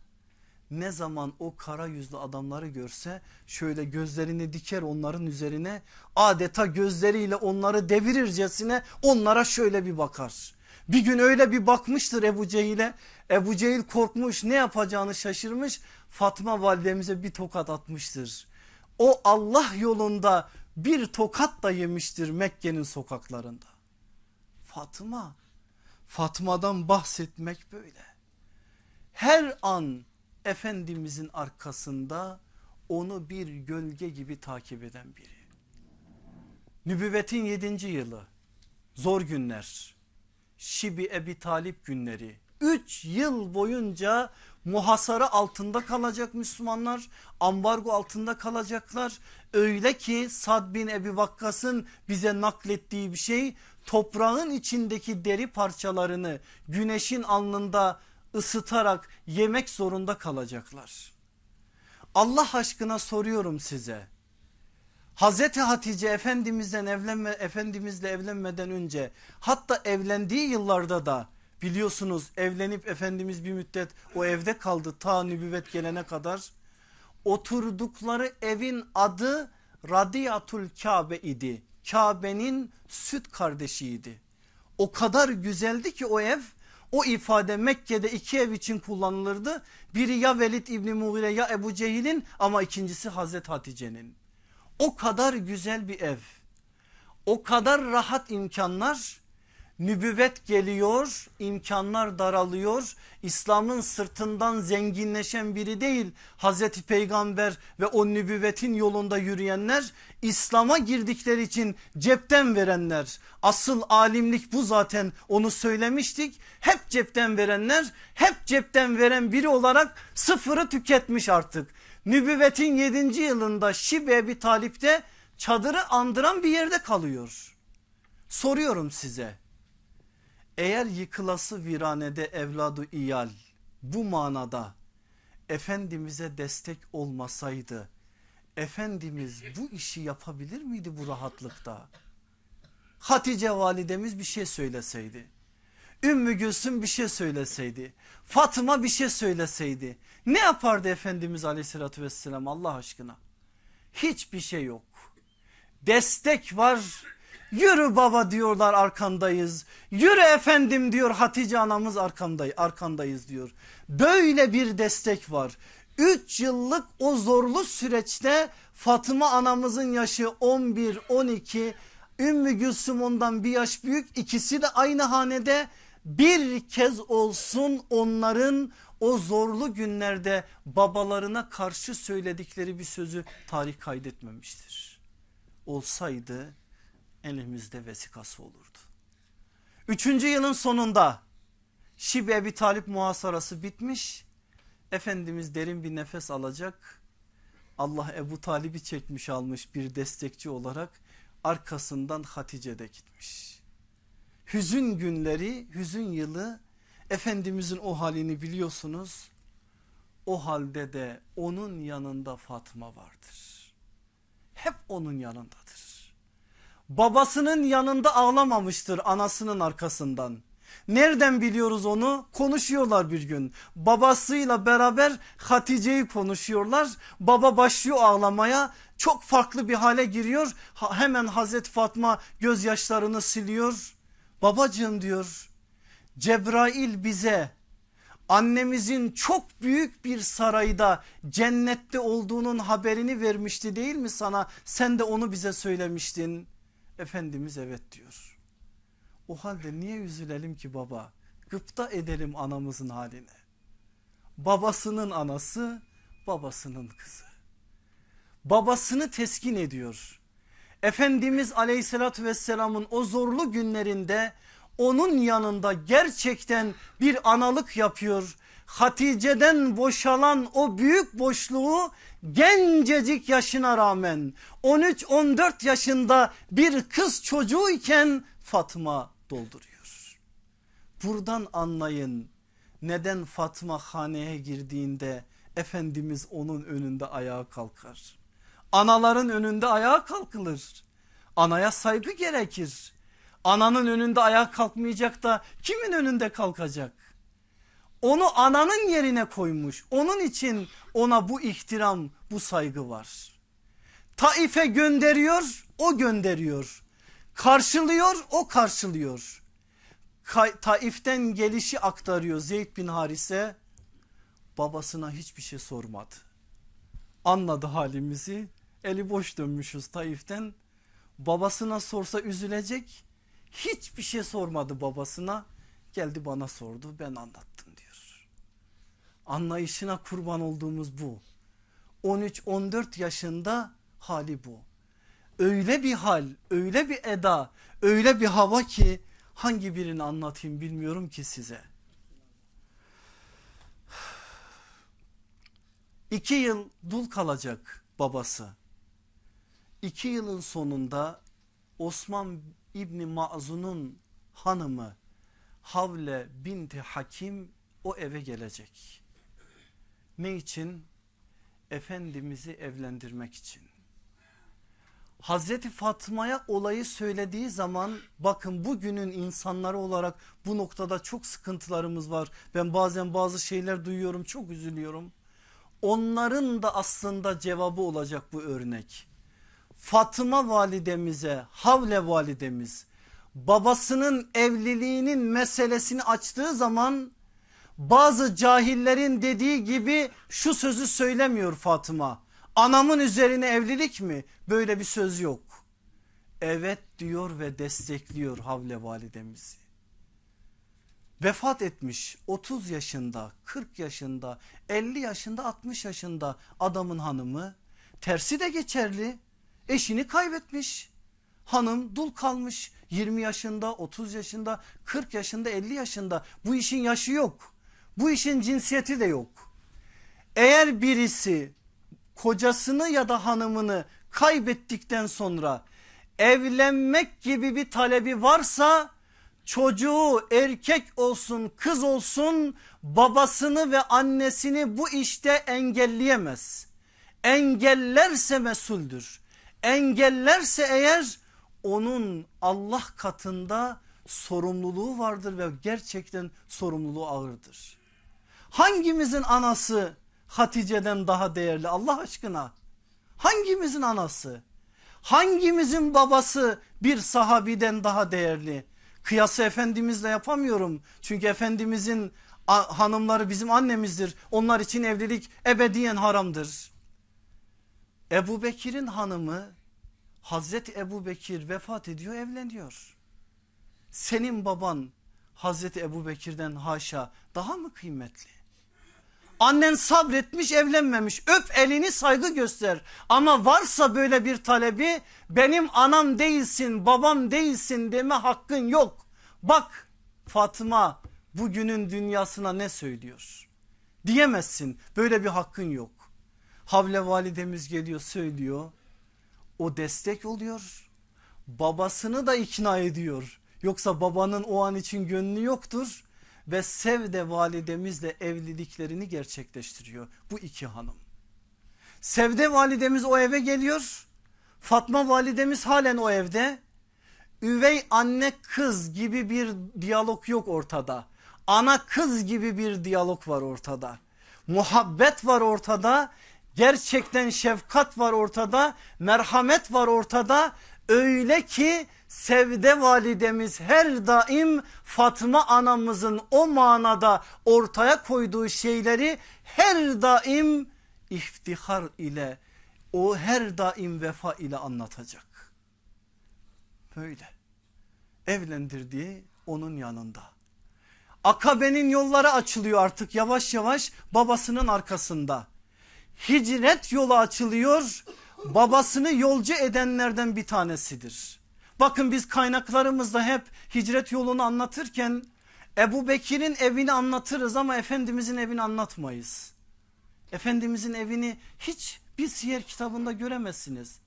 Ne zaman o kara yüzlü adamları görse şöyle gözlerini diker onların üzerine adeta gözleriyle onları devirircesine onlara şöyle bir bakar. Bir gün öyle bir bakmıştır Ebu Cehil'e Ebu Cehil korkmuş ne yapacağını şaşırmış Fatma validemize bir tokat atmıştır. O Allah yolunda bir tokat da yemiştir Mekke'nin sokaklarında. Fatma Fatma'dan bahsetmek böyle. Her an Efendimizin arkasında onu bir gölge gibi takip eden biri. Nübüvvetin yedinci yılı zor günler. Şibi Ebi Talip günleri. 3 yıl boyunca muhasara altında kalacak Müslümanlar ambargo altında kalacaklar. Öyle ki Sad bin Ebi Vakkas'ın bize naklettiği bir şey toprağın içindeki deri parçalarını güneşin alnında ısıtarak yemek zorunda kalacaklar. Allah aşkına soruyorum size. Hazreti Hatice Efendimizden evlenme, Efendimizle evlenmeden önce hatta evlendiği yıllarda da biliyorsunuz evlenip Efendimiz bir müddet o evde kaldı ta nübüvvet gelene kadar. Oturdukları evin adı Radiyatul Kabe idi. Kabe'nin süt kardeşiydi. O kadar güzeldi ki o ev o ifade Mekke'de iki ev için kullanılırdı. Biri ya Velid İbni Mughire ya Ebu Cehil'in ama ikincisi Hazreti Hatice'nin. O kadar güzel bir ev. O kadar rahat imkanlar Nübüvvet geliyor, imkanlar daralıyor. İslam'ın sırtından zenginleşen biri değil Hazreti Peygamber ve o nübüvvetin yolunda yürüyenler İslam'a girdikleri için cepten verenler. Asıl alimlik bu zaten onu söylemiştik. Hep cepten verenler hep cepten veren biri olarak sıfırı tüketmiş artık. Nübüvvetin 7. yılında Şibe bir talipte çadırı andıran bir yerde kalıyor. Soruyorum size eğer yıkılası viranede evladı iyal bu manada Efendimiz'e destek olmasaydı Efendimiz bu işi yapabilir miydi bu rahatlıkta? Hatice validemiz bir şey söyleseydi. Ümmü Gülsüm bir şey söyleseydi. Fatıma bir şey söyleseydi. Ne yapardı Efendimiz aleyhissalatü vesselam Allah aşkına? Hiçbir şey yok. Destek var Yürü baba diyorlar arkandayız. Yürü efendim diyor Hatice anamız arkandayız, arkandayız diyor. Böyle bir destek var. 3 yıllık o zorlu süreçte Fatıma anamızın yaşı 11 12 Ümmü Gülsüm ondan bir yaş büyük ikisi de aynı hanede bir kez olsun onların o zorlu günlerde babalarına karşı söyledikleri bir sözü tarih kaydetmemiştir. Olsaydı elimizde vesikası olurdu. Üçüncü yılın sonunda Şibe Ebi Talip muhasarası bitmiş. Efendimiz derin bir nefes alacak. Allah Ebu Talib'i çekmiş almış bir destekçi olarak arkasından Hatice'de gitmiş. Hüzün günleri, hüzün yılı Efendimizin o halini biliyorsunuz. O halde de onun yanında Fatma vardır. Hep onun yanındadır babasının yanında ağlamamıştır anasının arkasından. Nereden biliyoruz onu? Konuşuyorlar bir gün. Babasıyla beraber Hatice'yi konuşuyorlar. Baba başlıyor ağlamaya. Çok farklı bir hale giriyor. Ha, hemen Hazreti Fatma gözyaşlarını siliyor. Babacığım diyor. Cebrail bize annemizin çok büyük bir sarayda cennette olduğunun haberini vermişti değil mi sana? Sen de onu bize söylemiştin. Efendimiz evet diyor. O halde niye üzülelim ki baba? Gıpta edelim anamızın haline. Babasının anası babasının kızı. Babasını teskin ediyor. Efendimiz aleyhissalatü vesselamın o zorlu günlerinde onun yanında gerçekten bir analık yapıyor. Hatice'den boşalan o büyük boşluğu gencecik yaşına rağmen 13-14 yaşında bir kız çocuğu iken Fatma dolduruyor. Buradan anlayın neden Fatma haneye girdiğinde Efendimiz onun önünde ayağa kalkar. Anaların önünde ayağa kalkılır. Anaya saygı gerekir. Ananın önünde ayağa kalkmayacak da kimin önünde kalkacak? Onu ananın yerine koymuş. Onun için ona bu ihtiram, bu saygı var. Taif'e gönderiyor, o gönderiyor. Karşılıyor, o karşılıyor. Taif'ten gelişi aktarıyor Zeyd bin Harise. Babasına hiçbir şey sormadı. Anladı halimizi. Eli boş dönmüşüz Taif'ten. Babasına sorsa üzülecek. Hiçbir şey sormadı babasına. Geldi bana sordu ben anlattım anlayışına kurban olduğumuz bu. 13-14 yaşında hali bu. Öyle bir hal, öyle bir eda, öyle bir hava ki hangi birini anlatayım bilmiyorum ki size. İki yıl dul kalacak babası. İki yılın sonunda Osman İbni Ma'zun'un hanımı Havle binti Hakim o eve gelecek. Ne için? Efendimiz'i evlendirmek için. Hazreti Fatma'ya olayı söylediği zaman bakın bugünün insanları olarak bu noktada çok sıkıntılarımız var. Ben bazen bazı şeyler duyuyorum çok üzülüyorum. Onların da aslında cevabı olacak bu örnek. Fatıma validemize Havle validemiz babasının evliliğinin meselesini açtığı zaman bazı cahillerin dediği gibi şu sözü söylemiyor Fatıma. Anamın üzerine evlilik mi? Böyle bir söz yok. Evet diyor ve destekliyor Havle validemizi. vefat etmiş 30 yaşında 40 yaşında 50 yaşında 60 yaşında adamın hanımı tersi de geçerli eşini kaybetmiş hanım dul kalmış 20 yaşında 30 yaşında 40 yaşında 50 yaşında bu işin yaşı yok bu işin cinsiyeti de yok eğer birisi kocasını ya da hanımını kaybettikten sonra evlenmek gibi bir talebi varsa çocuğu erkek olsun kız olsun babasını ve annesini bu işte engelleyemez. Engellerse mesuldür. Engellerse eğer onun Allah katında sorumluluğu vardır ve gerçekten sorumluluğu ağırdır. Hangimizin anası Hatice'den daha değerli Allah aşkına? Hangimizin anası? Hangimizin babası bir sahabiden daha değerli? Kıyası Efendimizle yapamıyorum. Çünkü Efendimizin hanımları bizim annemizdir. Onlar için evlilik ebediyen haramdır. Ebu Bekir'in hanımı Hazreti Ebu Bekir vefat ediyor evleniyor. Senin baban Hazreti Ebu Bekir'den haşa daha mı kıymetli? Annen sabretmiş evlenmemiş. Öp elini saygı göster. Ama varsa böyle bir talebi benim anam değilsin babam değilsin deme hakkın yok. Bak Fatıma bugünün dünyasına ne söylüyor? Diyemezsin böyle bir hakkın yok. Havle validemiz geliyor söylüyor. O destek oluyor. Babasını da ikna ediyor. Yoksa babanın o an için gönlü yoktur ve Sevde validemizle evliliklerini gerçekleştiriyor bu iki hanım. Sevde validemiz o eve geliyor. Fatma validemiz halen o evde. Üvey anne kız gibi bir diyalog yok ortada. Ana kız gibi bir diyalog var ortada. Muhabbet var ortada. Gerçekten şefkat var ortada. Merhamet var ortada. Öyle ki Sevde validemiz her daim Fatma anamızın o manada ortaya koyduğu şeyleri her daim iftihar ile o her daim vefa ile anlatacak. Böyle evlendirdiği onun yanında. Akabe'nin yolları açılıyor artık yavaş yavaş babasının arkasında. Hicret yolu açılıyor babasını yolcu edenlerden bir tanesidir. Bakın biz kaynaklarımızda hep hicret yolunu anlatırken Ebu Bekir'in evini anlatırız ama Efendimizin evini anlatmayız. Efendimizin evini hiç bir siyer kitabında göremezsiniz.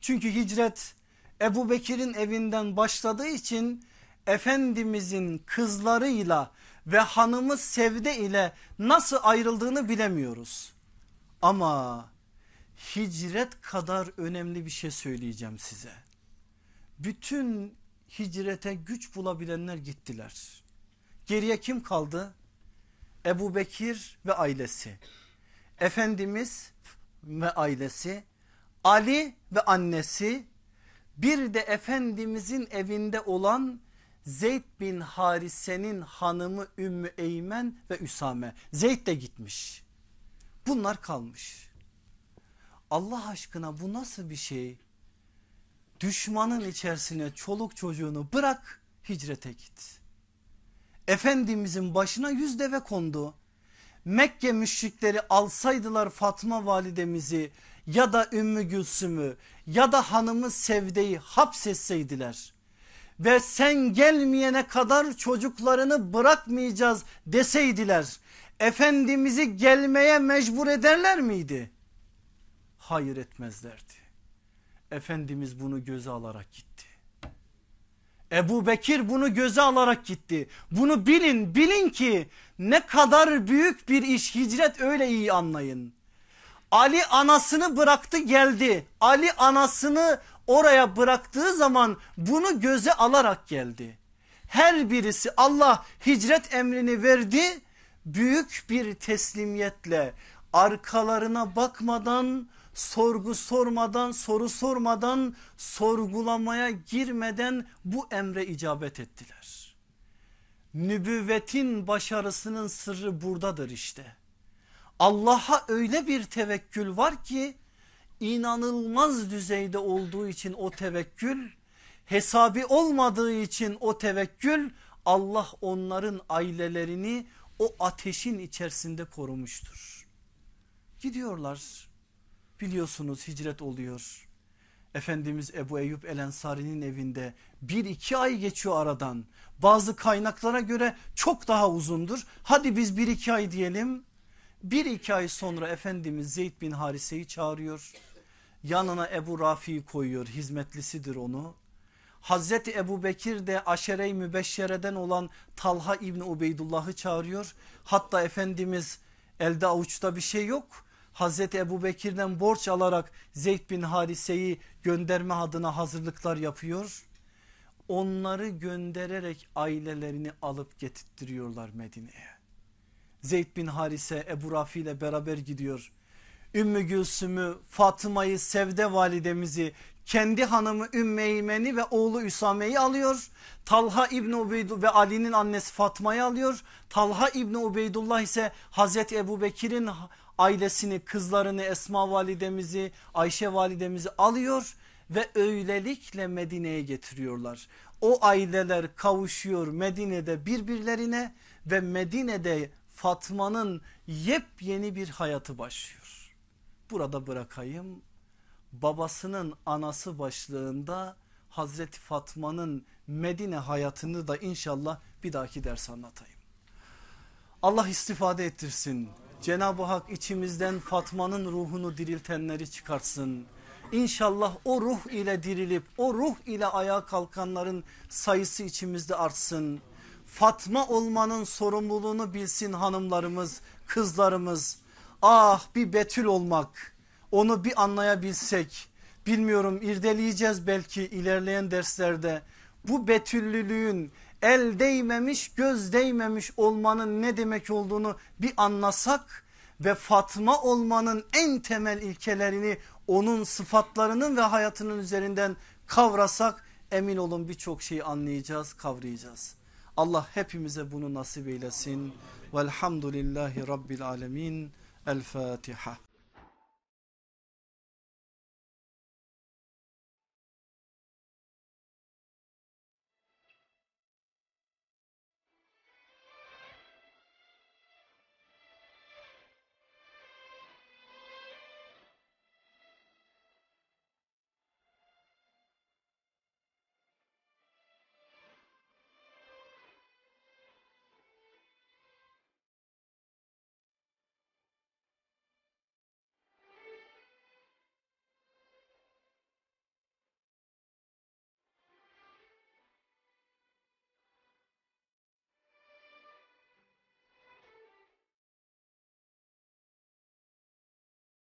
Çünkü hicret Ebu Bekir'in evinden başladığı için Efendimizin kızlarıyla ve hanımı Sevde ile nasıl ayrıldığını bilemiyoruz. Ama hicret kadar önemli bir şey söyleyeceğim size bütün hicrete güç bulabilenler gittiler. Geriye kim kaldı? Ebu Bekir ve ailesi. Efendimiz ve ailesi. Ali ve annesi. Bir de Efendimizin evinde olan Zeyd bin Harise'nin hanımı Ümmü Eymen ve Üsame. Zeyd de gitmiş. Bunlar kalmış. Allah aşkına bu nasıl bir şey? düşmanın içerisine çoluk çocuğunu bırak hicrete git. Efendimizin başına yüz deve kondu. Mekke müşrikleri alsaydılar Fatma validemizi ya da Ümmü Gülsüm'ü ya da hanımı Sevde'yi hapsetseydiler ve sen gelmeyene kadar çocuklarını bırakmayacağız deseydiler Efendimiz'i gelmeye mecbur ederler miydi? Hayır etmezlerdi. Efendimiz bunu göze alarak gitti. Ebu Bekir bunu göze alarak gitti. Bunu bilin bilin ki ne kadar büyük bir iş hicret öyle iyi anlayın. Ali anasını bıraktı geldi. Ali anasını oraya bıraktığı zaman bunu göze alarak geldi. Her birisi Allah hicret emrini verdi. Büyük bir teslimiyetle arkalarına bakmadan sorgu sormadan soru sormadan sorgulamaya girmeden bu emre icabet ettiler. Nübüvvetin başarısının sırrı buradadır işte. Allah'a öyle bir tevekkül var ki inanılmaz düzeyde olduğu için o tevekkül hesabi olmadığı için o tevekkül Allah onların ailelerini o ateşin içerisinde korumuştur. Gidiyorlar biliyorsunuz hicret oluyor. Efendimiz Ebu Eyyub El Ensari'nin evinde bir iki ay geçiyor aradan. Bazı kaynaklara göre çok daha uzundur. Hadi biz bir iki ay diyelim. Bir iki ay sonra Efendimiz Zeyd bin Harise'yi çağırıyor. Yanına Ebu Rafi'yi koyuyor hizmetlisidir onu. Hazreti Ebu Bekir de aşere-i mübeşşereden olan Talha İbni Ubeydullah'ı çağırıyor. Hatta Efendimiz elde avuçta bir şey yok. Hazreti Ebu Bekir'den borç alarak Zeyd bin Harise'yi gönderme adına hazırlıklar yapıyor. Onları göndererek ailelerini alıp getirtiyorlar Medine'ye. Zeyd bin Harise Ebu Rafi ile beraber gidiyor. Ümmü Gülsüm'ü, Fatıma'yı, Sevde validemizi, kendi hanımı Ümmeymen'i ve oğlu Üsame'yi alıyor. Talha İbni Ubeydullah ve Ali'nin annesi Fatma'yı alıyor. Talha İbni Ubeydullah ise Hazreti Ebu Bekir'in ailesini, kızlarını, Esma validemizi, Ayşe validemizi alıyor ve öylelikle Medine'ye getiriyorlar. O aileler kavuşuyor Medine'de birbirlerine ve Medine'de Fatma'nın yepyeni bir hayatı başlıyor. Burada bırakayım. Babasının anası başlığında Hazreti Fatma'nın Medine hayatını da inşallah bir dahaki ders anlatayım. Allah istifade ettirsin. Cenab-ı Hak içimizden Fatma'nın ruhunu diriltenleri çıkartsın. İnşallah o ruh ile dirilip o ruh ile ayağa kalkanların sayısı içimizde artsın. Fatma olmanın sorumluluğunu bilsin hanımlarımız, kızlarımız. Ah bir Betül olmak onu bir anlayabilsek bilmiyorum irdeleyeceğiz belki ilerleyen derslerde. Bu betüllülüğün el değmemiş göz değmemiş olmanın ne demek olduğunu bir anlasak ve Fatma olmanın en temel ilkelerini onun sıfatlarının ve hayatının üzerinden kavrasak emin olun birçok şeyi anlayacağız kavrayacağız. Allah hepimize bunu nasip eylesin. Velhamdülillahi Rabbil Alemin. El Fatiha.